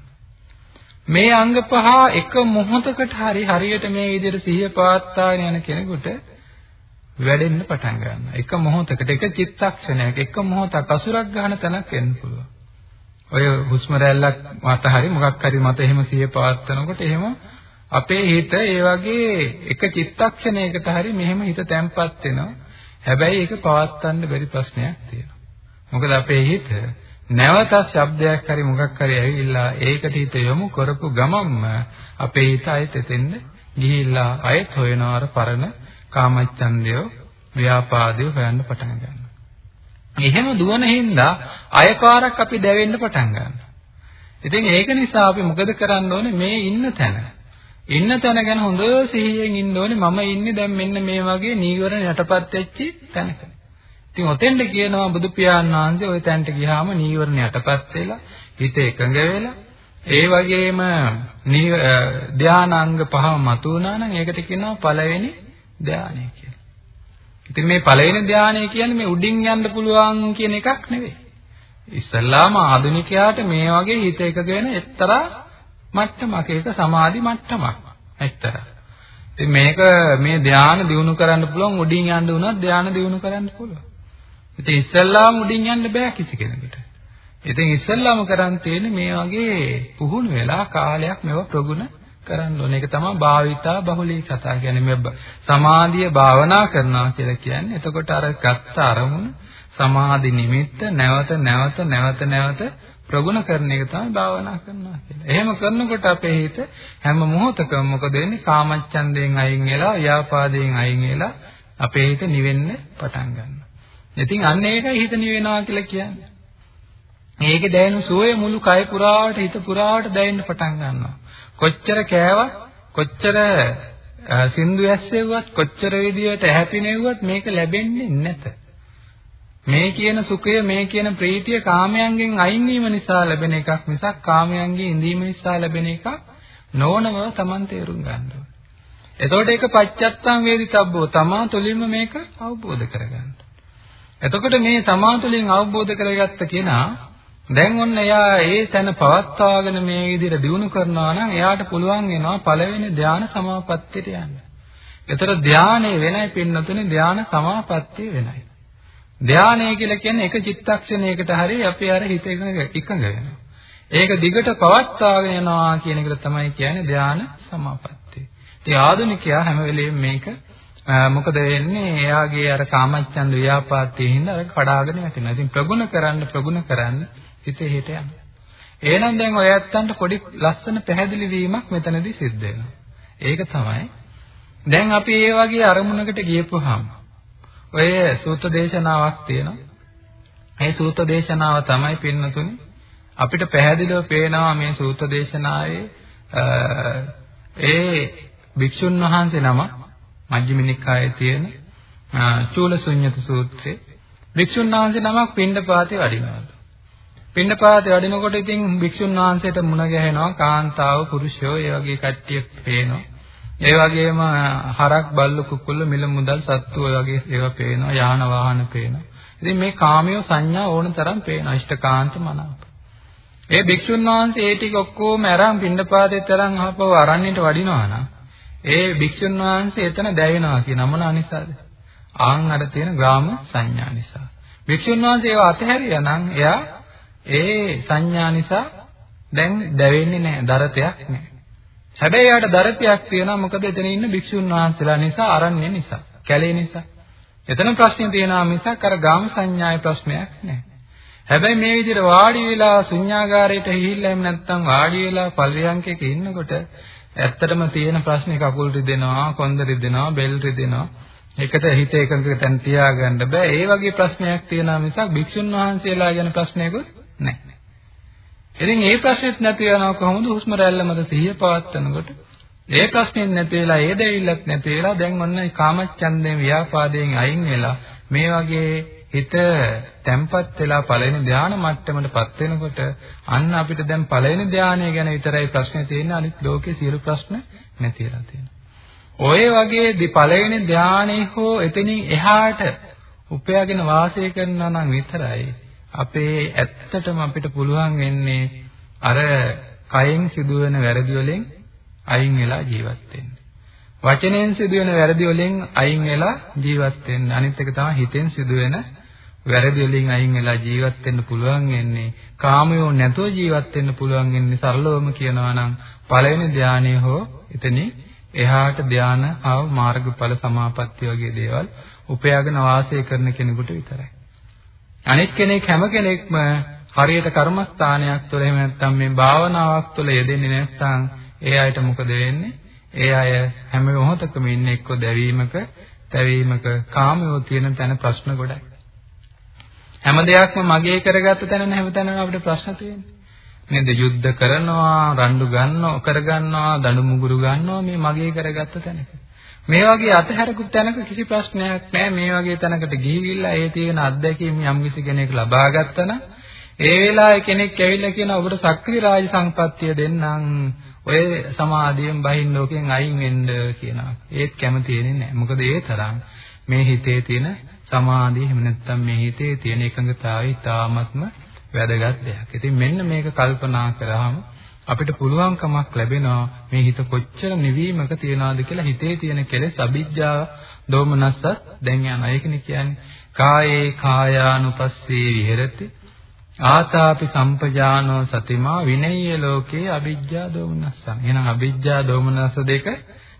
මේ අංග පහ එක මොහොතකට හරි හරියට මේ විදිහට සිහිය පවත්වාගෙන යන කෙනෙකුට වැඩෙන්න පටන් ගන්නවා. එක මොහොතකට එක චිත්තක්ෂණයක එක මොහොතක් අසුරක් ගන්න තැනක් එන්න පුළුවන්. ඔය හුස්ම රැල්ලක් මත හරි මොකක් හරි මත එහෙම සිහිය පවත්වනකොට එහෙම අපේ හිත ඒ වගේ එක චිත්තක්ෂණයකට හරි මෙහෙම හිත තැම්පත් වෙනවා. හැබැයි ඒක පවත්වන්න බැරි ප්‍රශ්නයක් තියෙනවා. මොකද අපේ හිත නැවත ශබ්දයක් හරි මොකක් හරි ඇවිල්ලා ඒකට හිත යොමු කරපු ගමන්ම අපේ හිත ආයෙත් එතෙන්ද ගිහිල්ලා ආයෙත් හොයනවා අර පරණ කාමච්ඡන්දය ව්‍යාපාදය හොයන්න පටන් ගන්නවා. එහෙම දුවන හින්දා අයපාරක් අපි දැවෙන්න පටන් ගන්නවා. ඉතින් ඒක නිසා අපි මොකද කරන්න ඕනේ මේ ඉන්න තැන ඉන්න තැන ගැන හොඳ සිහියෙන් ඉන්න ඕනේ මම ඉන්නේ දැන් මෙන්න මේ වගේ නීවරණ යටපත් වෙච්ච තැනක. ඉතින් ඔතෙන්ද කියනවා බුදු පියාණන් වහන්සේ ওই තැනට ගියාම නීවරණ යටපත් වෙලා හිත එකඟ වෙලා ඒ වගේම ධානාංග පහම මතු වුණා නම් ඒකට කියනවා පළවෙනි ධානය කියලා. ඉතින් මේ පළවෙනි ධානය කියන්නේ මේ උඩින් යන්න පුළුවන් කියන එකක් නෙවෙයි. ඉස්සල්ලාම ආධුනිකයාට මේ වගේ හිත එකග වෙන එක්තරා මට්ටමක ඒක සමාධි මට්ටමක්. ඇත්තට. ඉතින් මේක මේ ධානය දිනු කරන්න පුළුවන් උඩින් යන්න උනත් ධානය දිනු කරන්න පුළුවන්. ඉතින් ඉස්සල්ලාම උඩින් යන්න බෑ කිසි කෙනෙකුට. ඉතින් ඉස්සල්ලාම කරන් තියෙන්නේ මේ වගේ පුහුණු වෙලා කාලයක් මේව ප්‍රගුණ කරන්න ඕනේ. ඒක තමයි භාවිතා බහුලී කතා කියන්නේ මේ සමාධිය භාවනා කරනවා කියලා කියන්නේ. එතකොට අර ගත්ත අරමුණ සමාධි නිමිත්ත නැවත නැවත නැවත නැවත ප්‍රගුණ කරන එක තමයි භාවනා කරනවා කියලා. එහෙම කරනකොට අපේ හිත හැම මොහොතකම මොකද වෙන්නේ? කාමච්ඡන්දයෙන් අයින් වෙලා, ව්‍යාපාදයෙන් අයින් වෙලා අපේ හිත නිවෙන්න පටන් ගන්නවා. ඉතින් අන්න ඒකයි හිත නිවෙනවා කියලා කියන්නේ. මේකේ දැනෙන සෝය මුළු කය පුරාවට හිත පුරාවට දැනෙන්න පටන් ගන්නවා. කොච්චර කෑවත් කොච්චර සින්දු ඇස්සෙව්වත් කොච්චර විදියට හැපිනෙව්වත් මේක ලැබෙන්නේ නැත. මේ කියන සුඛය මේ කියන ප්‍රීතිය කාමයන්ගෙන් අයින් වීම නිසා ලැබෙන එකක් මිසක් කාමයන්ගේ ඉඳීම නිසා ලැබෙන එකක් නොවන බව Taman තේරුම් ගන්න ඕනේ. එතකොට ඒක පච්චත්තං වේදිතබ්බෝ තමා තුළින්ම මේක අවබෝධ කරගන්න. එතකොට මේ තමා තුළින් අවබෝධ කරගත්ත කෙනා දැන් ඔන්න එයා ඒ තැන පවත්වාගෙන මේ විදිහට දිනු කරනවා නම් එයාට පුළුවන් වෙනවා පළවෙනි ධානා සමාපත්තියට යන්න. ඒතර ධානයේ වෙනයි පින්නතුනේ ධානා සමාපත්තිය වෙනයි. ධානය කියලා කියන්නේ එක චිත්තක්ෂණයකට හරි අපේ අර හිත එකඟ වෙනවා. ඒක දිගට පවත්වාගෙන යනවා කියන එක තමයි කියන්නේ ධාන සමාපත්තිය. ඉතින් ආධුනිකයා හැම වෙලෙම මේක මොකද වෙන්නේ? එයාගේ අර කාමච්ඡන්ද ව්‍යාපාදයේ හින්දා අර කඩාගෙන යටිනවා. ඉතින් ප්‍රගුණ කරන්න ප්‍රගුණ කරන්න හිතේ හිත යනවා. එහෙනම් දැන් ඔය ඇත්තන්ට පොඩි ලස්සන පැහැදිලි වීමක් මෙතනදී සිද්ධ වෙනවා. ඒක තමයි දැන් අපි මේ වගේ අරමුණකට ගියපුවාම ඔය සූත්‍ර දේශනාවක් තියෙනවා. මේ සූත්‍ර දේශනාව තමයි පින්නතුනි අපිට පැහැදිලිව පේනවා මේ සූත්‍ර දේශනාවේ ඒ භික්ෂුන් වහන්සේ නම මජ්ක්‍ධිම නිකායේ තියෙන චූලසුඤ්ඤත සූත්‍රයේ භික්ෂුන් වහන්සේ නමක් පින්ඩපාතේ වඩිනවා. පින්නපාතේ වඩිනකොට ඉතින් භික්ෂුන් වහන්සේට මුණ ගැහෙනවා කාන්තාව පුරුෂයෝ ඒ වගේ කට්ටිය පේනවා. ඒ වගේම හරක් බල්ලු කුකුල්ල මිල මුදල් සත්තු ඔය වගේ ඒවා පේනවා යාන වාහන පේනවා. ඉතින් මේ කාමිය සංඥා ඕන තරම් පේනවා ඉෂ්ඨකාන්ත මනාප. ඒ භික්ෂුන් වහන්සේ ඒ ටික ඔක්කොම අරන් පින්නපාතේ තරම් ආපහු අරන්නට වඩිනවා නම් ඒ භික්ෂුන් වහන්සේ එතන දැවෙනවා කියන මොන අනිසාද? ආන් අර තියෙන ග්‍රාම සංඥා නිසා. භික්ෂුන් වහන්සේ ඒව අතහැරියා නම් එයා ඒ සංඥා නිසා දැන් දැවෙන්නේ නැහැ, දරතයක් නැහැ. හැබැයි යාට දරතයක් තියෙනවා මොකද එතන ඉන්න භික්ෂුන් වහන්සේලා නිසා, අරන්නේ නිසා, කැලේ නිසා. එතන ප්‍රශ්නේ තියෙනවා මිසක් අර ගාම සංඥාවේ ප්‍රශ්නයක් නැහැ. හැබැයි මේ විදිහට වාඩි වෙලා ශුන්‍යාගාරයට ගිහිල්ලා එහෙම නැත්නම් වාඩි වෙලා පල්රියංකයක ඉන්නකොට ඇත්තටම තියෙන ප්‍රශ්නේ කකුල් රිදෙනවා, කොන්ද රිදෙනවා, බෙල් රිදෙනවා. ඒකට හිත එකඟ තැන් තියාගන්න බෑ. ඒ වගේ ප්‍රශ්නයක් තියෙනවා මිසක් භික්ෂුන් වහන්සේලා ගැන ප්‍රශ්නයකුත් නැහැ. ඉතින් ඒ ප්‍රශ්නෙත් නැති වෙනවා කොහොමද හුස්ම රැල්ල මත සිහිය පවත්වනකොට ඒ ප්‍රශ්නෙත් නැති වෙලා ඒ දෙවිල්ලක් නැති වෙලා දැන් ඔන්න කාමච්ඡන්දයෙන් ව්‍යාපාදයෙන් අයින් වෙලා මේ වගේ හිත තැම්පත් වෙලා පළවෙනි ධානා මට්ටමටපත් වෙනකොට අන්න අපිට දැන් පළවෙනි ධානය ගැන විතරයි ප්‍රශ්නේ තියෙන්නේ අනිත් ලෝකේ සියලු ප්‍රශ්න නැතිලා තියෙනවා. ඔය වගේ පළවෙනි ධානයේ හෝ එතනින් එහාට උපයාගෙන වාසය කරනවා නම් විතරයි අපේ ඇත්තටම අපිට පුළුවන් වෙන්නේ අර කයෙන් සිදුවෙන වැරදි වලින් අයින් වෙලා ජීවත් වෙන්න. වචනෙන් සිදුවෙන වැරදි වලින් අයින් වෙලා ජීවත් වෙන්න. අනිත් එක තමයි හිතෙන් සිදුවෙන වැරදි වලින් අයින් වෙලා ජීවත් වෙන්න පුළුවන් වෙන්නේ. කාමයෝ නැතුව ජීවත් වෙන්න පුළුවන් වෙන්නේ සරලවම කියනවා නම් පළවෙනි ධානය හෝ එතනින් එහාට ධාන ආව මාර්ගඵල සමාපatti වගේ දේවල් උපයාගෙන වාසය කරන කෙනෙකුට විතරයි. අනිත් කෙනෙක් හැම කෙනෙක්ම හරියට කර්මස්ථානයක් තුළ එහෙම නැත්නම් මේ භාවනාවක් තුළ යෙදෙන්නේ නැත්නම් ඒ අයට මොකද වෙන්නේ? ඒ අය හැම මොහොතකම ඉන්නේ එක්ක දැවීමක, තැවීමක, කාමයෝ තියෙන තැන ප්‍රශ්න ගොඩයි. හැම දෙයක්ම මගේ කරගත්ත තැන හැමතැනම අපිට ප්‍රශ්න තියෙන්නේ. නේද? යුද්ධ කරනවා, රණ්ඩු ගන්නවා, කරගන්නවා, දඬු මුගුරු ගන්නවා මේ මගේ කරගත්ත තැනක. මේ වගේ අතහැරපු තැනක කිසි ප්‍රශ්නයක් නැහැ. මේ වගේ තැනකට ගිහිවිල්ලා ඒ තියෙන අත්දැකීම් යම් කිසි කෙනෙක් ලබා ගත්තා නම් ඒ වෙලාවේ කෙනෙක් ඇවිල්ලා කියන ඔබට සක්‍රීය රාජ සම්පත්තිය දෙන්නම් ඔය සමාධියෙන් බහින් ලෝකෙන් අයින් වෙන්න කියනවා. ඒත් කැමති වෙන්නේ නැහැ. මොකද ඒ තරම් මේ හිතේ තියෙන සමාධිය එහෙම නැත්නම් මේ හිතේ තියෙන එකඟතාවය ඉතාමත්ම වැදගත් දෙයක්. ඉතින් මෙන්න මේක කල්පනා කරාම අපිට පුළුවන්කමක් ලැබෙනවා මේ හිත කොච්චර නිවීමක තියනවාද කියලා හිතේ තියෙන කෙලෙස් අභිජ්ජා දෝමනස්සත් දැන් යනවා. ඒකනේ කියන්නේ කායේ කායානුපස්සේ විහෙරති ආතාපි සම්පජානෝ සතිමා විනය්‍ය ලෝකේ අභිජ්ජා දෝමනස්සං. එහෙනම් අභිජ්ජා දෝමනස්ස දෙක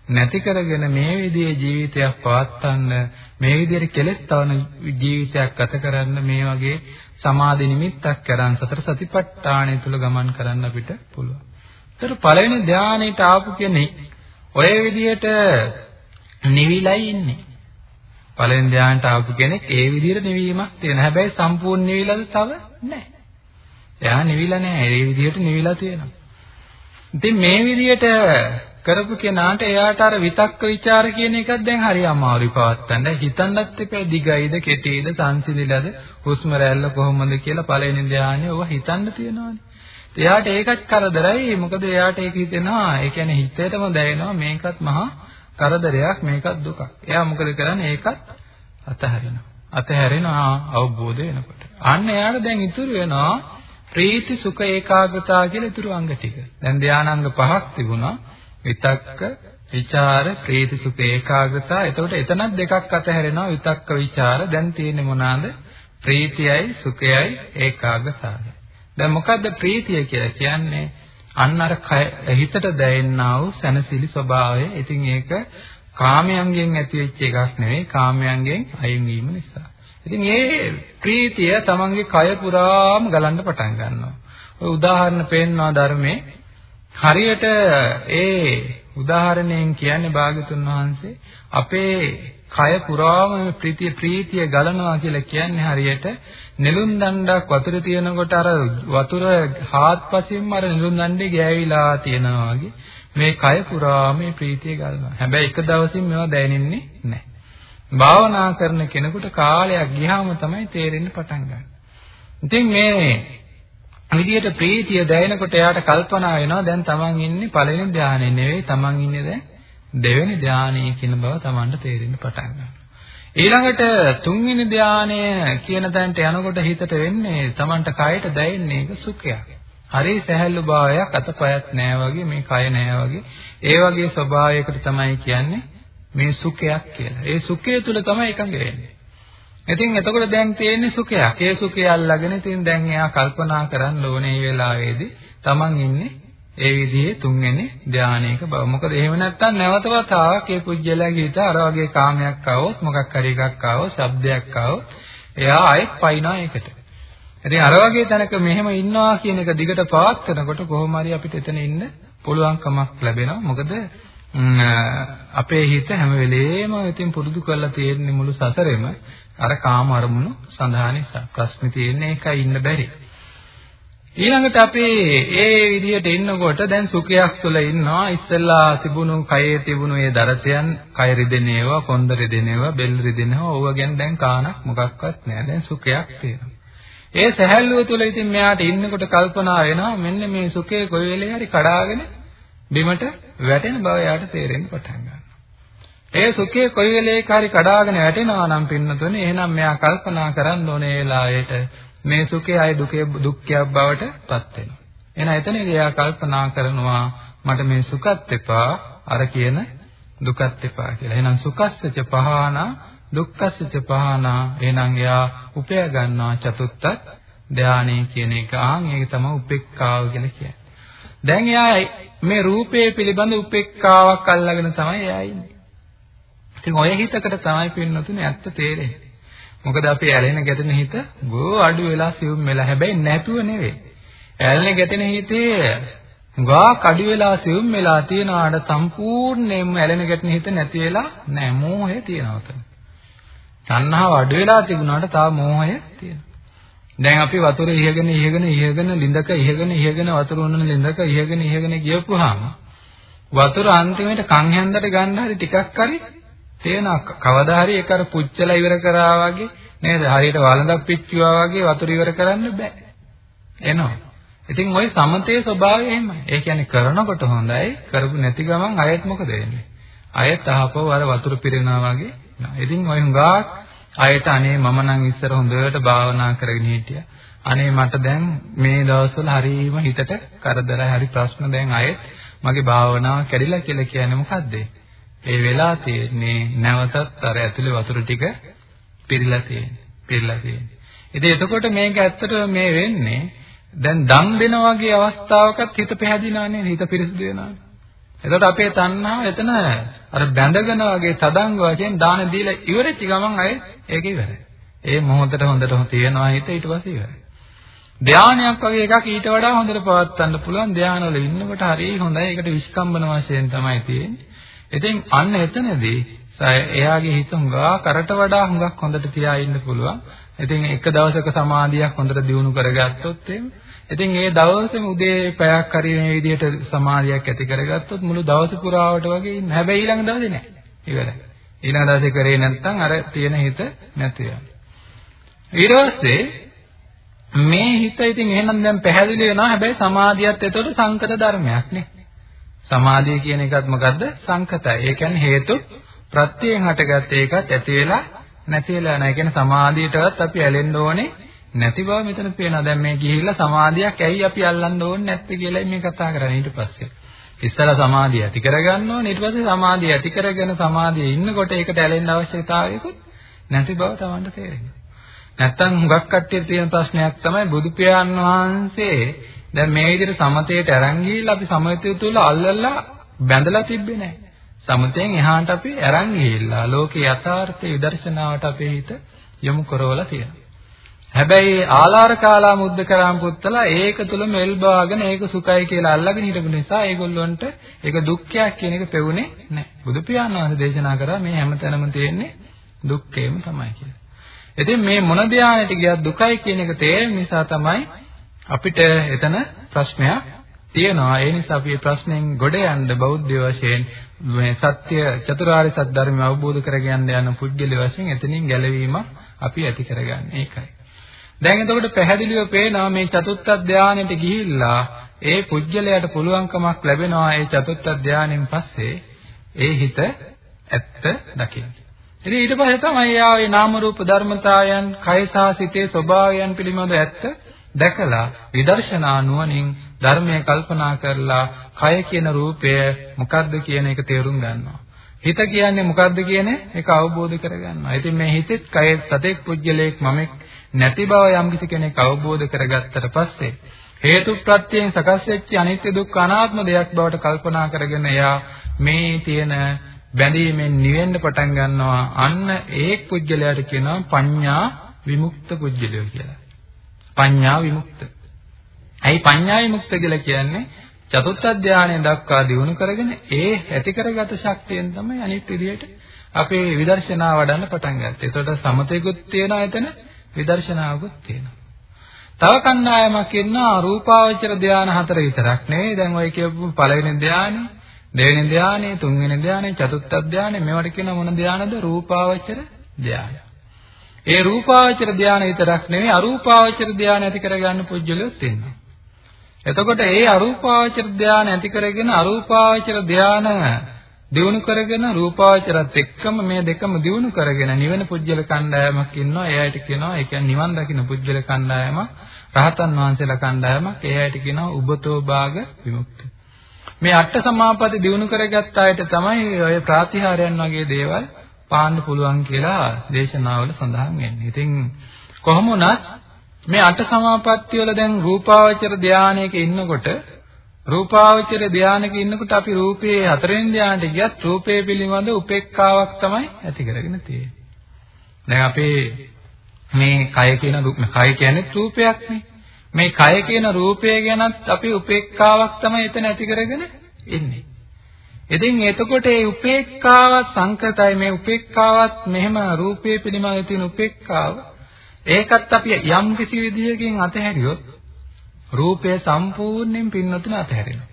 නැති කරගෙන මේ විදිහේ ජීවිතයක් පවත්වන්න මේ විදිහට කෙලෙස් තවන ජීවිතයක් ගත කරන්න මේ වගේ සමාධි නිමිත්තක් කරන් සතර සතිපට්ඨානය තුල ගමන් කරන්න අපිට පුළුවන්. ඒතර පළවෙනි ධානයට ආපු කෙනෙක් ඔය විදිහට නිවිලයි ඉන්නේ. පළවෙනි ධානයට ආපු කෙනෙක් ඒ විදිහට නිවීමක් තියෙන. හැබැයි සම්පූර්ණ නිවිලද තව නැහැ. එයා නිවිලා නැහැ. ඒ විදිහට නිවිලා තියෙනවා. ඉතින් මේ විදිහට කරපු කෙනාට එයාට අර විතක්ක ਵਿਚාර කියන එකක් දැන් හරි අමාරුයි පවත්තන්න. හිතන්නත් එපා දිගයිද කෙටිද සංසිඳිලාද හුස්ම රැල්ල කොහොමද කියලා පළවෙනි ධානය ඔව හිතන්න තියෙනවානේ. එයාට ඒකත් කරදරයි. මොකද එයාට ඒක හිතෙනවා. ඒ කියන්නේ හිතේටම දැනෙනවා මේකත් මහා කරදරයක් මේකත් දුකක්. එයා මොකද කරන්නේ? ඒකත් අතහරිනවා. අතහැරෙනවා අවබෝධ වෙනකොට. අන්න එයාට දැන් ඉතුරු වෙනවා ප්‍රීති සුඛ ඒකාග්‍රතාව කියලා ඉතුරු අංග ටික. දැන් ධානාංග පහක් තිබුණා. විතක්ක, විචාර, ප්‍රීති සුඛ ඒකාග්‍රතාව. එතකොට එතනත් දෙකක් අතහැරෙනවා විතක්ක විචාර. දැන් තියෙන්නේ මොනවාද? ප්‍රීතියයි සුඛයයි ඒකාග්‍රතාවයි. දැන් මොකද්ද ප්‍රීතිය කියලා කියන්නේ? අන්න අර හිතට දැනෙනා වූ සැනසিলি ස්වභාවය. ඉතින් ඒක කාමයන්ගෙන් ඇති වෙච්ච එකක් නෙවෙයි කාමයන්ගෙන් අයින් වීම නිසා. ඉතින් මේ ප්‍රීතිය තමන්ගේ කය පුරාම ගලන්න පටන් ගන්නවා. ඔය උදාහරණ පෙන්වනවා ධර්මයේ හරියට ඒ උදාහරණයෙන් කියන්නේ භාගතුන් වහන්සේ අපේ කය පුරාම ප්‍රීතිය ප්‍රීතිය ගලනවා කියලා කියන්නේ හරියට නෙළුම් දණ්ඩක් වතුර තියෙනකොට අර වතුර හාත්පසින්ම අර නෙළුම් දණ්ඩේ ගෑවිලා තියෙනවා වගේ මේ කය පුරාම මේ ප්‍රීතිය ගලනවා. හැබැයි එක දවසින් මේවා දැනෙන්නේ නැහැ. භාවනා කරන කෙනෙකුට කාලයක් ගියාම තමයි තේරෙන්න පටන් ගන්න. ඉතින් මේ විදියට ප්‍රීතිය දැනෙනකොට එයාට කල්පනා වෙනවා දැන් තමන් ඉන්නේ පළවෙනි ධානයේ නෙවෙයි තමන් ඉන්නේ දැන් දෙවෙනි ධානයේ කියන බව තමන්ට තේරෙන්න පටන් ගන්නවා. ඊළඟට තුන්වෙනි ධානය කියන තැනට යනකොට හිතට වෙන්නේ තමන්ට කයට දැනෙන්නේ ඒක සුඛයක්. හරි සැහැල්ලු භාවයක් අතපයත් නෑ වගේ මේ කය නෑ වගේ ඒ වගේ ස්වභාවයකට තමයි කියන්නේ මේ සුඛයක් කියලා. ඒ සුඛය තුල තමයි එකඟ වෙන්නේ. ඉතින් එතකොට දැන් තියෙන්නේ සුඛයක්. ඒ සුඛය අල්ලගෙන ඉතින් දැන් එයා කල්පනා කරන්න ඕනේ මේ වෙලාවේදී Taman ඉන්නේ ඒ විදිහේ තුන්වෙනි ධානයක බව. මොකද එහෙම නැත්නම් නැවත වතාවක් ඒ පුජ්‍යලගේ හිත අර වගේ කාමයක් ආවොත් මොකක් හරි එකක් ආවොත්, ශබ්දයක් ආවොත් එයා ආයෙත් පයින්නා ඒකට. ඉතින් අර වගේ තැනක මෙහෙම ඉන්නවා කියන එක දිගට පවත් කරනකොට කොහොම හරි අපිට එතන ඉන්න පුළුවන්කමක් ලැබෙනවා. මොකද අපේ හිත හැම වෙලේම ඉතින් පුරුදු කරලා තියෙන මුළු සසරෙම. අර කාම අරමුණු සඳහා නිසා. ප්‍රශ්නේ තියෙන්නේ ඒකයි ඉන්න බැරි. ඊළඟට අපි ඒ විදිහට ඉන්නකොට දැන් සුඛයක් තුළ ඉන්නවා. ඉස්සෙල්ලා තිබුණු කයේ තිබුණු ඒ දරතයන් කය රිදෙනේවා කොන්ද රිදෙනේවා බෙල්ල රිදෙනේවා ඕව ගැන දැන් කාණක් මොකක්වත් නැහැ. දැන් සුඛයක් තියෙනවා. ඒ සැහැල්ලුව තුළ ඉතින් මෙයාට ඉන්නකොට කල්පනා වෙනවා. මෙන්න මේ සුඛේ කොයි වෙලේ හරි කඩාගෙන බිමට වැටෙන බව එයාට තේරෙන්න පටන් ගන්නවා. ඒ සුඛය කොයි වෙලේක හරි කඩාගෙන වැටෙනවා නම් පින්නතුනේ එහෙනම් මෙයා කල්පනා කරන්න ඕනේ වෙලාවට මේ සුඛය අය දුකේ දුක්ඛයක් බවට පත් වෙනවා. එහෙනම් එතනදී එයා කල්පනා කරනවා මට මේ සුඛත් එපා අර කියන දුකත් එපා කියලා. එහෙනම් සුඛස්සච පහානා දුක්ඛස්සච පහානා එහෙනම් එයා උපය ගන්නවා චතුත්ථ ධානය කියන එක. ආන් ඒක තමයි උපේක්ඛාව කියලා කියන්නේ. දැන් එයා මේ රූපයේ පිළිබඳ උපේක්ඛාවක් අල්ලගෙන තමයි එයා ඉන්නේ. ඉතින් ඔය හිතකට තමයි පින්නතුනේ ඇත්ත තේරෙන්නේ. මොකද අපි ඇලෙන ගැටෙන හිත බෝ අඩු වෙලා සිවුම් වෙලා හැබැයි නැතුව නෙවෙයි. ඇලෙන ගැටෙන හිතේ ගා කඩි වෙලා සිවුම් වෙලා තියනාට සම්පූර්ණයෙන්ම ඇලෙන ගැටෙන හිත නැති වෙලා නැහැ. මෝහය තියෙනවා උතන. තණ්හාව අඩු වෙලා තිබුණාට තාම මෝහය තියෙනවා. දැන් අපි වතුර ඉහගෙන ඉහගෙන ඉහගෙන ලිඳක ඉහගෙන ඉහගෙන වතුර උනන ලිඳක ඉහගෙන ඉහගෙන ගියපුවාම වතුර අන්තිමට කන් හැන්දට ගන්න හරි ටිකක් හරි තේනවා කවදා හරි ඒක අර පුච්චලා ඉවර කරා වගේ නේද හරියට වළඳක් පිච්චුවා වගේ වතුර ඉවර කරන්න බෑ එනවා ඉතින් ওই සමතේ ස්වභාවය එහෙමයි ඒ කියන්නේ කරනකොට හොඳයි කරපු නැති ගමන් අයත් මොකද වෙන්නේ අයත් අහපව අර වතුර පිරෙනවා වගේ ඉතින් ওই හුඟක් අයට අනේ මම නම් ඉස්සර හොඳට භාවනා කරගෙන හිටියා අනේ මට දැන් මේ දවස්වල හරීම හිතට කරදරයි හරි ප්‍රශ්න දැන් අයත් මගේ භාවනාව කැඩිලා කියලා කියන්නේ මොකද්ද? ඒ වෙලා තියෙන්නේ නැවතත් අර ඇතුලේ වතුර ටික පිරීලා තියෙන්නේ. පිරීලා තියෙන්නේ. ඉතින් එතකොට මේක ඇත්තට මේ වෙන්නේ දැන් දන් දෙන වගේ අවස්ථාවකත් හිත පැහැදිලා නේද? හිත පිරිසිදු වෙනවා. එතකොට අපේ තණ්හාව එතන අර බැඳගෙන වගේ තදංග වශයෙන් දාන දීලා ඉවරෙච්ච ගමන් අය ඒක ඉවරයි. ඒ මොහොතට හොඳට තියෙනවා හිත ඊට පස්සේ ඉවරයි. ධානයක් වගේ එකක් ඊට වඩා හොඳට පවත්වන්න පුළුවන් ධානවල ඉන්නකොට හරිය හොඳයි. ඒකට විස්කම්බන වශයෙන් තමයි තියෙන්නේ. ඉතින් අන්න එතනදී එයාගේ හිත හුඟා කරට වඩා හුඟක් හොඳට තියා ඉන්න පුළුවන්. ඉතින් එක දවසක සමාධියක් හොඳට දියුණු කරගත්තොත් එහෙම ඉතින් ඒ දවසේම උදේ පැයක් හරි මේ විදිහට සමාධියක් ඇති කරගත්තොත් මුළු දවස පුරාවට වගේ ඉන්න. හැබැයි ඊළඟ දවසේ නෑ. ඉවරයි. ඊළඟ දවසේ කරේ නැත්නම් අර තියෙන හිත නැති වෙනවා. ඊට පස්සේ මේ හිත ඉතින් එහෙනම් දැන් පැහැදිලි වෙනවා. හැබැයි සමාධියත් එතකොට සංකත ධර්මයක් නේ. සමාධිය කියන එකත් මොකද්ද? සංකතයි. ඒ කියන්නේ හේතු ප්‍රත්‍යයෙන් හටගත්ත එකත් ඇති වෙලා නැති වෙලා නැහැ. ඒ කියන්නේ සමාධියටවත් අපි ඇලෙන්න ඕනේ නැති බව මෙතන පේනවා. දැන් මේ ගිහිල්ලා සමාධියක් ඇයි අපි අල්ලන්න ඕනේ නැත්තේ කියලායි මේ කතා කරන්නේ ඊට පස්සේ. ඉස්සලා සමාධිය ඇති කරගන්න ඕනේ ඊට පස්සේ සමාධිය ඇති කරගෙන සමාධියේ ඉන්නකොට ඒකට ඇලෙන්න අවශ්‍යතාවයකුත් නැති බව Tamanට තේරෙනවා. නැත්තම් හුඟක් කට්ටියට තියෙන ප්‍රශ්නයක් තමයි බුදු පියාණන් වහන්සේ දැන් මේ විදිහට සමතේට අරන් ගිහිල්ලා අපි සමතය තුල අල්ලලා බැඳලා තිබ්බේ නැහැ. සමතෙන් එහාට අපි අරන් ගිහිල්ලා ලෝකේ යථාර්ථය විදර්ශනාවට අපේ හිත යොමු කරවලා තියෙනවා. හැබැයි ආලාර කාලා මුද්ද කරාම් පුත්තලා ඒක තුලම එල්බාගෙන ඒක සුඛයි කියලා අල්ලගෙන හිටපු නිසා ඒගොල්ලොන්ට ඒක දුක්ඛයක් කියන එක පෙවුනේ නැහැ. බුදු පියාණන් වහන්සේ දේශනා කරා මේ හැමතැනම තියෙන්නේ දුක්ඛේම තමයි කියලා. ඉතින් මේ මොන ධානයට ගියත් දුකයි කියන එක තේරෙන නිසා තමයි අපිට එතන ප්‍රශ්නයක් තියෙනවා. ඒ නිසා අපි මේ ප්‍රශ්නෙන් ගොඩ යන්න බෞද්ධ වශයෙන් මේ සත්‍ය චතුරාර්ය සත්‍ය ධර්මය අවබෝධ කරගන්න යන පුද්ගල වශයෙන් එතනින් ගැලවීම අපි ඇති කරගන්නේ. ඒකයි. දැන් එතකොට පැහැදිලිව පේනවා මේ චතුත්ථ ධානයට ගිහිල්ලා ඒ පුජ්‍යලයට පුළුවන්කමක් ලැබෙනවා ඒ චතුත්ථ ධානයෙන් පස්සේ ඒ හිත ඇත්ත දකින්න. ඉතින් ඊට පස්සේ තමයි යා මේ නාම රූප ධර්මතාවයන් කය සහ සිතේ ස්වභාවයන් පිළිබඳ ඇත්ත දැකලා විදර්ශනා නුවණින් ධර්මය කල්පනා කරලා කය කියන රූපය මොකද්ද කියන එක තේරුම් ගන්නවා. හිත කියන්නේ මොකද්ද කියන එක අවබෝධ කරගන්නවා. ඉතින් මේ හිතෙත් කයෙත් සතෙක් පුජ්‍යලයක් මමෙක් නැති බව යම්කිසි කෙනෙක් අවබෝධ කරගත්තට පස්සේ හේතු ප්‍රත්‍යයෙන් සකස් වෙච්ච අනිත්‍ය දුක්ඛ අනාත්ම දෙයක් බවට කල්පනා කරගෙන එයා මේ තියෙන බැඳීමෙන් නිවෙන්න පටන් ගන්නවා අන්න ඒ පුජ්‍යලයට කියනවා පඤ්ඤා විමුක්ත පුජ්‍යලය කියලා. පඤ්ඤා විමුක්ත. ඇයි පඤ්ඤා විමුක්ත කියලා කියන්නේ චතුත්ථ ධානය දක්වා දිනු කරගෙන ඒ ඇති කරගත ශක්තියෙන් තමයි අනිත් විදියට අපේ විදර්ශනා වඩන්න පටන් ගත්තේ. ඒතකොට සමතේකුත් තියෙනවා එතන විදර්ශනාවකුත් තියෙනවා. තව කණ්ඩායමක් ඉන්නවා රූපාවචර ධාන හතර විතරක් නෙවෙයි. දැන් ඔය කියපු පළවෙනි ධානය, දෙවෙනි ධානය, තුන්වෙනි ධානය, චතුත්ථ ධානය මේවට කියන මොන ධානද? රූපාවචර ධානය. ඒ රූපාවචර ධානය විතරක් නෙවෙයි අරූපාවචර ධානය ඇති කරගන්න පුජ්‍යලොත් ඉන්නවා. එතකොට ඒ අරූපාවචර ධානය ඇති කරගෙන අරූපාවචර ධානය දිනු කරගෙන රූපාවචරත් එක්කම මේ දෙකම දිනු කරගෙන නිවන පුජ්‍යල කණ්ඩායමක් ඉන්නවා. ඒ අයට කියනවා ඒ කියන්නේ නිවන් දකින්න පුජ්‍යල කණ්ඩායමක්, රහතන් වහන්සේලා කණ්ඩායමක්. ඒ අයට කියනවා උබතෝ භාග විමුක්ති. මේ අට සමාපatti දිනු කරගත්ත අයට තමයි ඔය ප්‍රාතිහාරයන් වගේ දේවල් පාන්න පුළුවන් කියලා දේශනාවල සඳහන් වෙන්නේ. ඉතින් කොහොම වුණත් මේ අට සමාපatti වල දැන් රූපාවචර ධානයක ඉන්නකොට රූපාවචර ධානයක ඉන්නකොට අපි රූපයේ හතරෙන් ධානයට ගියත් රූපයේ පිළිබඳ උපේක්ඛාවක් තමයි ඇති කරගෙන තියෙන්නේ. දැන් අපේ මේ කය කියන කය කියන්නේ රූපයක්නේ. මේ කය කියන රූපය ගැනත් අපි උපේක්ඛාවක් තමයි එතන ඇති කරගෙන ඉන්නේ. ඉතින් එතකොට මේ උපේක්ඛාවත් සංකතයි මේ උපේක්ඛාවත් මෙහෙම රූපයේ පිළිබඳ තියෙන උපේක්ඛාව ඒකත් අපි යම් කිසි විදියකින් අතහැරියොත් රූපය සම්පූර්ණයෙන් පින්නතුන අතහැරෙනවා.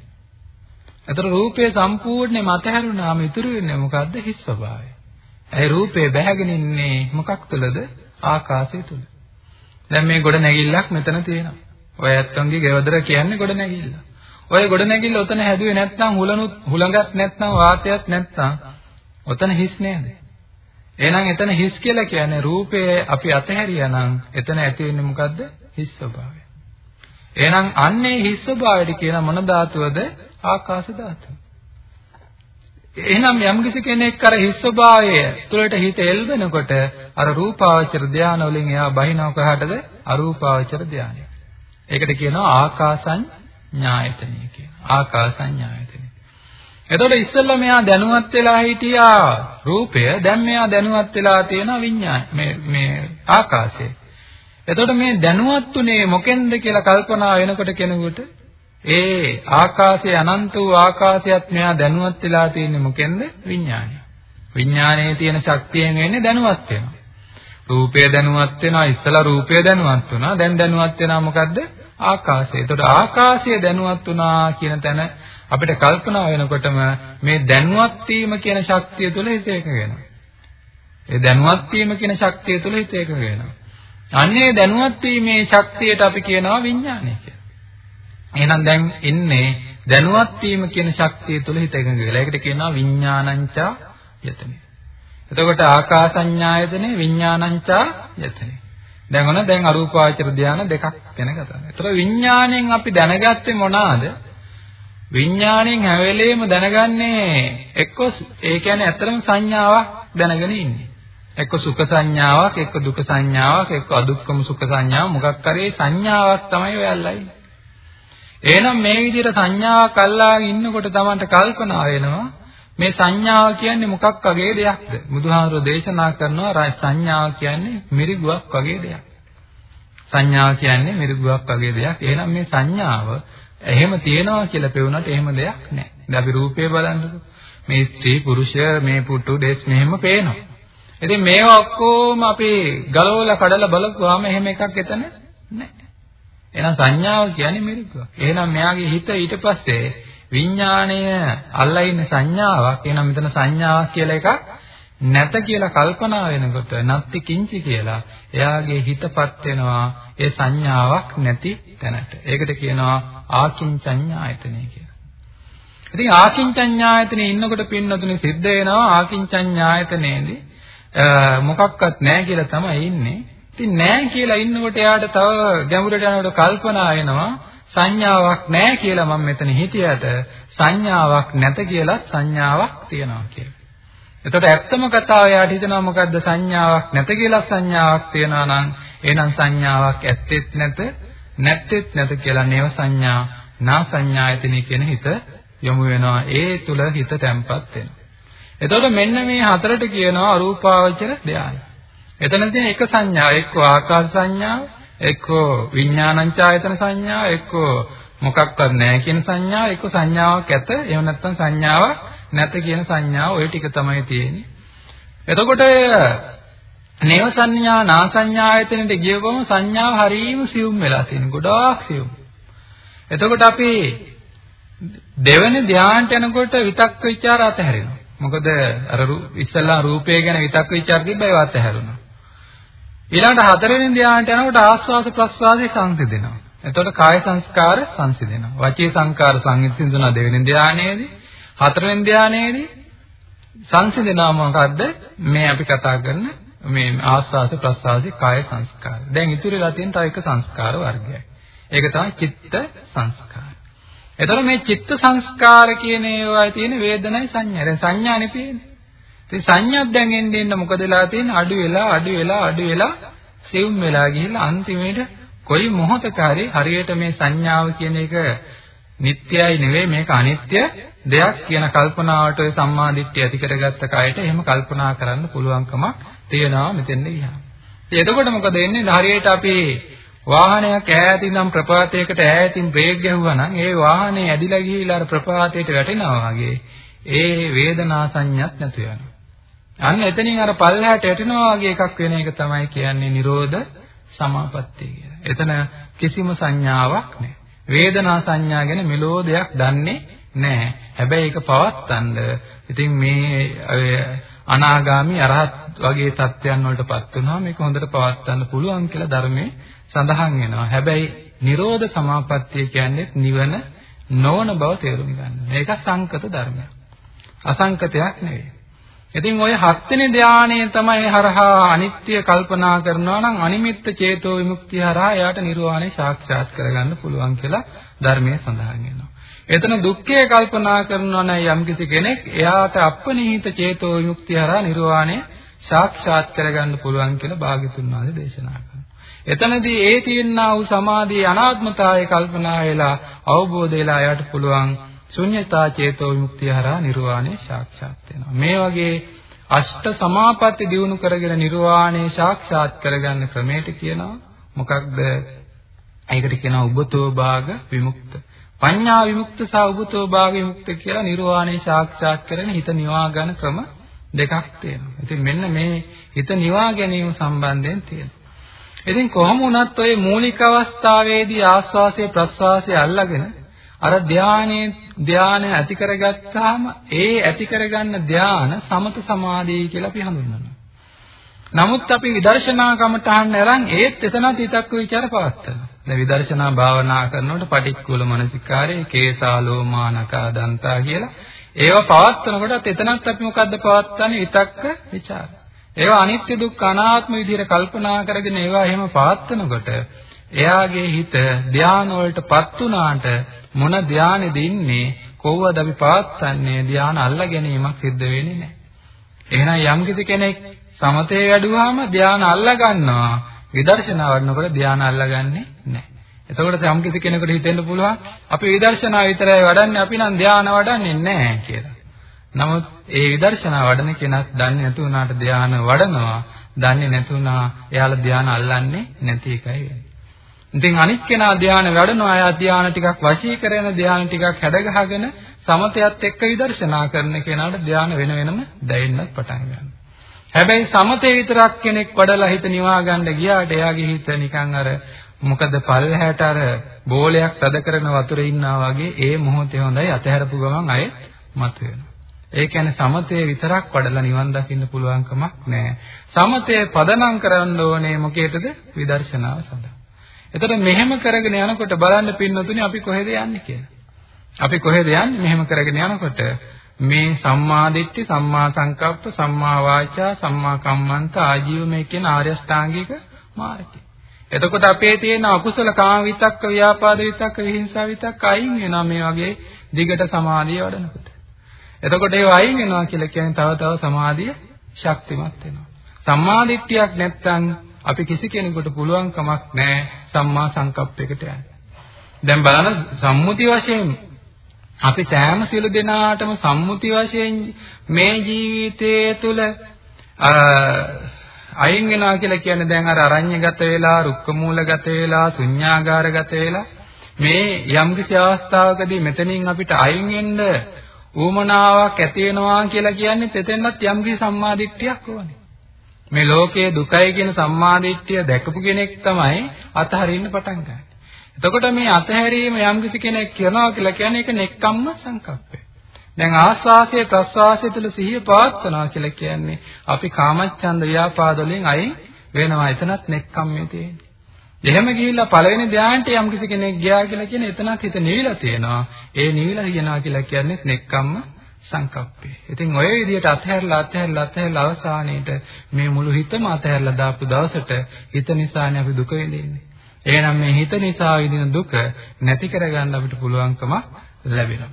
ඒතර රූපය සම්පූර්ණයෙන්ම අතහැරුණාම ඉතුරු වෙන්නේ මොකද්ද? හිස් ස්වභාවය. ඒ රූපේ බැහැගෙන ඉන්නේ මොකක් තුළද? ආකාශය තුළ. දැන් මේ ගොඩ නැගිල්ලක් මෙතන තියෙනවා. ඔය ඇත්තන්ගේ ගෙවදර කියන්නේ ගොඩ නැගිල්ල. ඔය ගොඩ නැගිල්ල ඔතන හැදුවේ නැත්නම් හුලනුත් හුලඟක් නැත්නම් වාතයක් නැත්නම් ඔතන හිස් නේද? එහෙනම් එතන හිස් කියලා කියන්නේ රූපය අපි අතහැරියා නම් එතන ඇති වෙන්නේ මොකද්ද? හිස් ස්වභාවය. එහෙනම් අන්නේ හිස් ස්වභාවයට කියන මොන ධාතුවද? ආකාශ ධාතුව. එහෙනම් යම්කිසි කෙනෙක් අර හිස් ස්වභාවය තුළට හිත එල්බෙනකොට අර රූපාවචර ධානය වලින් එයා බහිනව කහටද? අරූපාවචර ධානය. ඒකට කියනවා ආකාසඤ්ඤායතනෙ කියලා. ආකාසඤ්ඤායතනෙ. එතකොට ඉස්සෙල්ලා මෙයා දැනුවත් වෙලා හිටියා රූපය දැන් මෙයා දැනුවත් වෙලා තියෙනවා විඥාන මේ මේ ආකාශය. එතකොට මේ දැනුවත් උනේ මොකෙන්ද කියලා කල්පනා වෙනකොට කෙනෙකුට ඒ ආකාශයේ අනන්ත වූ ආකාශයත් මෙයා දැනුවත් වෙලා තියෙන්නේ මොකෙන්ද විඥානය. විඥානයේ තියෙන ශක්තියෙන් වෙන්නේ දැනුවත් වෙනවා. රූපය දැනුවත් වෙනවා ඉස්සලා රූපය දැනුවත් වුණා දැන් දැනුවත් වෙනවා මොකද්ද ආකාශය. එතකොට ආකාශය දැනුවත් වුණා කියන තැන අපිට කල්පනා වෙනකොටම මේ දැනුවත් වීම කියන ශක්තිය තුළ හිත එකඟ වෙනවා. ඒ දැනුවත් වීම කියන ශක්තිය තුළ හිත එකඟ වෙනවා. අන්නේ දැනුවත් වීමේ ශක්තියට අපි කියනවා විඥානය කියලා. එහෙනම් දැන් ඉන්නේ දැනුවත් වීම කියන ශක්තිය තුළ හිත එකඟ වෙලා. ඒකට කියනවා විඥානංචා යතනෙ. එතකොට ආකාසඤ්ඤායතනේ විඥානංචා යතනෙ. දැන් ඔන්න දැන් අරූපාවචර ධානය දෙකක් ගැන කතා කරනවා. ඒතර විඥාණයෙන් අපි දැනගත්තේ මොනවාද? විඥාණයෙන් හැම වෙලෙම දැනගන්නේ එක්ක ඒ කියන්නේ ඇත්තටම සංඥාවක් දැනගෙන ඉන්නේ. එක්ක සුඛ සංඥාවක්, එක්ක දුක සංඥාවක්, එක්ක අදුක්කම සුඛ සංඥාව මොකක් කරේ සංඥාවක් තමයි ඔයල්ලා ඉන්නේ. එහෙනම් මේ විදිහට සංඥාවක් අල්ලාගෙන ඉන්නකොට Tamanට කල්පනා වෙනවා මේ සංඥාව කියන්නේ මොකක් වගේ දෙයක්ද? බුදුහාමුදුරෝ දේශනා කරනවා සංඥාව කියන්නේ මිරිගුවක් වගේ දෙයක්. සංඥාව කියන්නේ මිරිගුවක් වගේ දෙයක්. එහෙනම් මේ සංඥාව එහෙම තියෙනවා කියලා පෙවුනට එහෙම දෙයක් නැහැ. දැන් අපි රූපේ බලන්නකො. මේ ස්ත්‍රී පුරුෂ මේ පුටු දෙස් මෙහෙම පේනවා. ඉතින් මේවා ඔක්කොම අපි ගලවලා කඩලා බලපුවාම එහෙම එකක් එතන නැහැ. එහෙනම් සංඥාව කියන්නේ මිරිගුවක්. එහෙනම් මෙයාගේ හිත ඊට පස්සේ විඥාණය අල්ලා ඉන්න සංඥාවක්. එහෙනම් මෙතන සංඥාවක් කියලා එකක් නැත කියලා කල්පනා වෙනකොට නත්ති කිංචි කියලා එයාගේ හිතපත් වෙනවා ඒ සංඥාවක් නැති තැනට. ඒකට කියනවා ආකින්චඤ්ඤායතනෙ කියලා. ඉතින් ආකින්චඤ්ඤායතනෙ ඉන්නකොට පින්නතුනේ සිද්ධ වෙනවා ආකින්චඤ්ඤායතනෙදී මොකක්වත් නැහැ කියලා තමයි ඉන්නේ. ඉතින් නැහැ කියලා ඉන්නකොට එයාට තව ගැඹුරට යනකොට කල්පනා වෙනවා සංඥාවක් නැහැ කියලා මම මෙතන හිටියට සංඥාවක් නැත කියලා සංඥාවක් තියෙනවා කියලා. එතකොට ඇත්තම කතාව යාට හිතනවා මොකද්ද සංඥාවක් නැත කියලා සංඥාවක් තියෙනවා නම් එහෙනම් සංඥාවක් ඇත්තෙත් නැත නැත්තෙත් නැත කියලා නේව සංඥා නා සංඥායතනෙ කියන හිත යොමු වෙනවා ඒ තුල හිත තැම්පත් වෙනවා. එතකොට මෙන්න මේ හතරට කියනවා අරූපාවචර ධානය. එතනදී එක සංඥාව එක්කෝ ආකාශ සංඥාව, එක්කෝ විඥානංචායතන සංඥාව, එක්කෝ මොකක්වත් නැහැ කියන සංඥාව, එක්කෝ සංඥාවක් ඇත, එහෙම නැත්නම් සංඥාවක් නැත කියන සංඥාව ওই ටික තමයි තියෙන්නේ. එතකොට නේව සංඥා නා සංඥායතනෙට ගියපුවම සංඥාව හරීම සියුම් වෙලා තියෙන ගොඩාක් සියුම්. එතකොට අපි දෙවෙනි ධ්‍යානට යනකොට විතක්ක ਵਿਚාර අතහැරෙනවා. මොකද අර ඉස්සලා රූපය ගැන විතක්ක ਵਿਚාර තිබ්බ ඒවා අතහැරුණා. ඊළඟට හතරවෙනි ධ්‍යානට යනකොට ආස්වාද ප්‍රස්වාදේ සංසිඳෙනවා. එතකොට කාය සංස්කාර සංසිඳෙනවා. වචී සංස්කාර සංසිඳුණා දෙවෙනි ධ්‍යානයේදී. හතරවෙනි ධ්‍යානයේදී සංසිඳෙනවා මොකද්ද? මේ අපි කතා කරන මේ ආස්වාද ප්‍රස්වාදේ කාය සංස්කාර. දැන් ඉතුරු වෙලා තියෙන තව එක සංස්කාර වර්ගයක්. ඒක තමයි චිත්ත සංස්කාර. එතකොට මේ චිත්ත සංස්කාර කියන ඒවායේ තියෙන වේදනයි සංඥා. දැන් සංඥානේ පේන්නේ. ඉතින් සංඥාවක් දැන් එන්න එන්න මොකද වෙලා තියෙන්නේ? අඩු වෙලා අඩු වෙලා අඩු වෙලා සෙවුම් වෙලා ගිහිල්ලා අන්තිමේට කොයි මොහොතක හරි හරියට මේ සංඥාව කියන එක නිට්ටයයි නෙවෙයි මේක අනිත්‍ය දෙයක් කියන කල්පනාවට ඔය සම්මාදිට්ඨිය ඇති කරගත්ත කයට එහෙම කල්පනා කරන්න පුළුවන්කමක් තියෙනවා මෙතෙන්ද ගියාම. ඉතින් එතකොට මොකද වෙන්නේ? හරියට අපි වාහනයක් ඈතින් ඉඳන් ප්‍රපාතයකට ඈතින් බ්‍රේක් ගැහුවා නම් ඒ වාහනේ ඇදිලා ගිහිලා අර ප්‍රපාතයට වැටෙනවා වගේ ඒ වේදනා සංඥාවක් නැතු වෙනවා. අන්න එතනින් අර පල්ලහැට යටිනවා වගේ එකක් වෙන එක තමයි කියන්නේ Nirodha Samapatti කියලා. එතන කිසිම සංඥාවක් නැහැ. වේදනා සංඥා ගැන මෙලෝ දෙයක් දන්නේ නැහැ. හැබැයි ඒක පවත්තන්න ඉතින් මේ අනාගාමි අරහත් වගේ தත්වයන් වලටපත් වුණා මේක හොඳට පවත්වන්න පුළුවන් කියලා ධර්මයේ සඳහන් වෙනවා. හැබැයි Nirodha Samapatti කියන්නේ නිවන නොවන බව තේරුම් ගන්න. මේක සංකත ධර්මයක්. අසංකතයක් නෙවෙයි. ඉතින් ওই හත්වෙනි ධානයේ තමයි හරහා අනිත්‍ය කල්පනා කරනවා නම් අනිමිත්ත චේතෝ විමුක්තිය හරහා එයාට නිර්වාණය සාක්ෂාත් කරගන්න පුළුවන් කියලා ධර්මයේ සඳහන් වෙනවා. එතන දුක්ඛය කල්පනා කරනවා නම් යම්කිසි කෙනෙක් එයාට අපනිහිත චේතෝ විමුක්තිය හරහා නිර්වාණය සාක්ෂාත් කරගන්න පුළුවන් කියලා භාග්‍යතුන් වහන්සේ දේශනා කරනවා. එතනදී ඒ තියෙනා වූ සමාධියේ අනාත්මතාවය කල්පනා වෙලා අවබෝධ වෙලා එයාට පුළුවන් ශුන්‍යතා චේතෝ විමුක්තිය හරහා නිර්වාණය සාක්ෂාත් වෙනවා. මේ වගේ අෂ්ට සමාපatti දිනු කරගෙන නිර්වාණය සාක්ෂාත් කරගන්න ක්‍රමයට කියනවා මොකක්ද? ඒකට කියනවා උබතෝ භාග විමුක්ත. පඤ්ඤා විමුක්ත සහ උබතෝ භාග විමුක්ත කියලා නිර්වාණය සාක්ෂාත් කරගෙන හිත නිවා ගන්න ක්‍රම දෙකක් තියෙනවා. ඉතින් මෙන්න මේ හිත නිවා ගැනීම සම්බන්ධයෙන් තියෙනවා. ඉතින් කොහොම වුණත් ඔය මූලික අවස්ථාවේදී ආස්වාසය ප්‍රස්වාසය අල්ලගෙන අර ධානයේ ධානය ඇති කරගත්තාම ඒ ඇති කරගන්න ධාන සමත සමාධිය කියලා අපි හඳුන්වනවා. නමුත් අපි විදර්ශනා කමටහන් අරන් ඒත් එතනත් හිතක් විචාර පවත්තනවා. දැන් විදර්ශනා භාවනා කරනකොට පටික්කුල මනසිකාරයේ කේසාලෝමානකා දන්තා කියලා ඒව පවත්නකොටත් එතනත් අපි මොකද්ද පවත්න්නේ විතක්ක ਵਿਚාර. ඒවා අනිත්‍ය දුක්ඛ අනාත්ම විදිහට කල්පනා කරගෙන ඒවා එහෙම පවත්නකොට එයාගේ හිත ධාන වලටපත් උනාට මොන ධානයේද ඉන්නේ කොහොමද අපි පවත්න්නේ ධාන අල්ලා ගැනීමක් සිද්ධ වෙන්නේ නැහැ. එහෙනම් යම් කෙනෙක් සමතේ වැඩුවාම ධාන අල්ලා ගන්නවා විදර්ශනා වඩනකොට ධාන අල්ලගන්නේ නැහැ. එතකොට යම් කිසි කෙනෙකුට හිතෙන්න පුළුවන් අපි විදර්ශනා විතරයි වඩන්නේ අපි නම් ධාන වඩන්නේ නැහැ කියලා. නමුත් ඒ විදර්ශනා වඩන කෙනත් දන්නේ නැතු වුණාට ධාන වඩනවා, දන්නේ නැතුණා එයාලා ධාන අල්ලන්නේ නැති එකයි වෙන්නේ. ඉතින් අනිත් කෙනා ධාන වැඩනවා එයා ධාන ටිකක් වශී කරගෙන ධාන ටිකක් හැඩගහගෙන සමතයත් එක්ක විදර්ශනා කරන කෙනාට ධාන වෙන වෙනම දැනෙන්නත් පටන් ගන්නවා. හැබැයි සමතේ විතරක් කෙනෙක් වඩලා හිත නිවා ගන්න ගියාට එයාගේ හිත නිකන් අර මොකද පල්හැට අර බෝලයක් තද කරන වතුරේ ඉන්නා වගේ ඒ මොහොතේ හොඳයි අතහැරපු ගමන් අය මතුවෙනවා. ඒ කියන්නේ සමතේ විතරක් වඩලා නිවන් දකින්න පුළුවන් කමක් නැහැ. සමතේ පදනම් කරන්න ඕනේ මොකේද? විදර්ශනාව සඳහා. එතකොට මෙහෙම කරගෙන යනකොට බලන්න පින්නතුනේ අපි කොහෙද යන්නේ කියලා. අපි කොහෙද යන්නේ මෙහෙම කරගෙන යනකොට මේ සම්මා දිට්ඨි සම්මා සංකප්ප සම්මා වාචා සම්මා කම්මන්ත ආජීව මේ කියන ආර්ය අෂ්ටාංගික මාර්ගය. එතකොට අපේ තියෙන අකුසල කාම විතක්ක ව්‍යාපාද විතක්ක විහිංසා විතක්ක අයින් වෙනවා මේ වගේ දිගට සමාධිය වඩනකොට. එතකොට ඒව අයින් වෙනවා කියලා කියන්නේ තව තව සමාධිය ශක්තිමත් වෙනවා. සම්මා දිට්ඨියක් නැත්නම් අපි කිසි කෙනෙකුට පුළුවන් කමක් නැහැ සම්මා සංකප්පයකට යන්න. දැන් බලන්න සම්මුති වශයෙන් අපි සෑම සියලු දෙනාටම සම්මුති වශයෙන් මේ ජීවිතයේ තුල අයින් වෙනවා කියලා කියන්නේ දැන් අර අරඤ්‍යගත වෙලා, රුක්ක මූලගත වෙලා, ශුන්‍යාගාරගත වෙලා මේ යම්කිසි අවස්ථාවකදී මෙතනින් අපිට අයින් වෙන්න ඌමනාවක් ඇති වෙනවා කියලා කියන්නේ තෙතෙන්වත් යම්කිසි සම්මාදිට්ඨියක් ඕනේ. මේ ලෝකයේ දුකයි කියන සම්මාදිට්ඨිය දැකපු කෙනෙක් තමයි අතහරින්න පටන් ගන්නේ. එතකොට මේ අතහැරීම යම්කිසි කෙනෙක් කරනවා කියලා කියන්නේ ඒක නෙක්කම්ම සංකප්පය. දැන් ආස්වාසයේ ප්‍රස්වාසයේ තුල සිහිය පවත්වනවා කියලා කියන්නේ අපි කාමච්ඡන්ද ව්‍යාපාද වලින් අයින් වෙනවා. එතනත් නෙක්කම්මේ තියෙන්නේ. එහෙම ගිහිල්ලා පළවෙනි ධානයට යම්කිසි කෙනෙක් ගියා කියලා කියන එතනත් හිත නිවිලා තියෙනවා. ඒ නිවිලා කියනවා කියලා කියන්නේ නෙක්කම්ම සංකප්පේ. ඉතින් ඔය විදිහට අත්හැරලා අත්හැරලා අත්හැරලා අවසානයේට මේ මුළු හිතම අත්හැරලා දාපු දවසට හිත නිසානේ අපි දුක විඳින්නේ. එහෙනම් මේ හිත නිසා විඳින දුක නැති කරගන්න අපිට පුළුවන්කම ලැබෙනවා.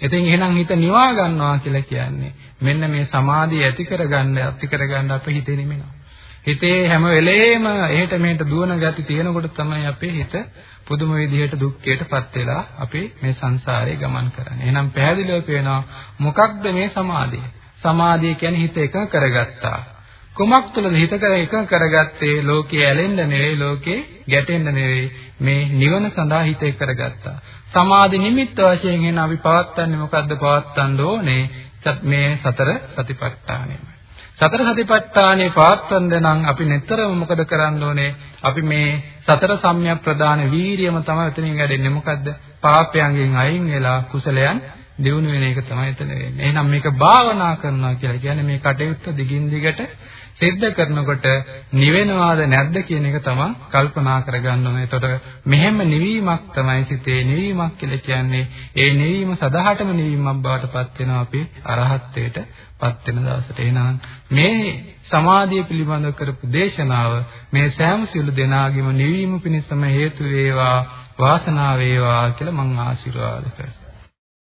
ඉතින් එහෙනම් හිත නිවා ගන්නවා කියලා කියන්නේ මෙන්න මේ සමාධිය ඇති කරගන්න ඇති කරගන්න අපේ හිතේ නිමෙනවා. හිතේ හැම වෙලේම එහෙට මෙහෙට දුවන ගති තියෙනකොට තමයි අපේ හිත පුදුම විදිහට දුක්ඛයටපත් වෙලා අපි මේ සංසාරේ ගමන් කරන්නේ. එහෙනම් පැහැදිලිව පේනවා මොකක්ද මේ සමාධිය? සමාධිය කියන්නේ හිත එකඟ කරගත්තා. කුමක් තුළද හිත කර එකඟ කරගත්තේ ලෝකයේ ඇලෙන්න නෙවෙයි ලෝකේ ගැටෙන්න නෙවෙයි මේ නිවන සඳහා හිත එක කරගත්තා. සමාධි නිමිත්ත වශයෙන් එන අපි පවත්න්නේ මොකද්ද පවත්න්න ඕනේ? මේ සතර සතිපට්ඨානෙම. සතර සතිපට්ඨානේ පවත්වන්න නම් අපි නිතරම මොකද කරන්න ඕනේ? අපි මේ සතර සම්‍යක් ප්‍රදාන වීරියම තමයි එතනින් වැඩෙන්නේ. මොකද්ද? පාපයන්ගෙන් අයින් වෙලා කුසලයන් දියුණු වෙන එක තමයි එතන වෙන්නේ. එහෙනම් මේක භාවනා කරනවා කියලා කියන්නේ මේ කටයුත්ත දිගින් දිගට සිද්ධ කරනකොට නිවෙනවාද නැද්ද කියන එක තමයි කල්පනා කරගන්න ඕනේ. එතකොට මෙහෙම නිවීමක් තමයි සිතේ නිවීමක් කියලා කියන්නේ. ඒ නිවීම සදාහටම නිවීමක් බවට පත් වෙනවා අපි අරහත්ත්වයට පත් වෙන දවසට. එහෙනම් මේ සමාධිය පිළිබඳව කරපු දේශනාව මේ සෑම සියලු දෙනාගේම නිවීම පිණිසම හේතු වේවා වාසනාව වේවා කියලා මම ආශිර්වාද කරනවා.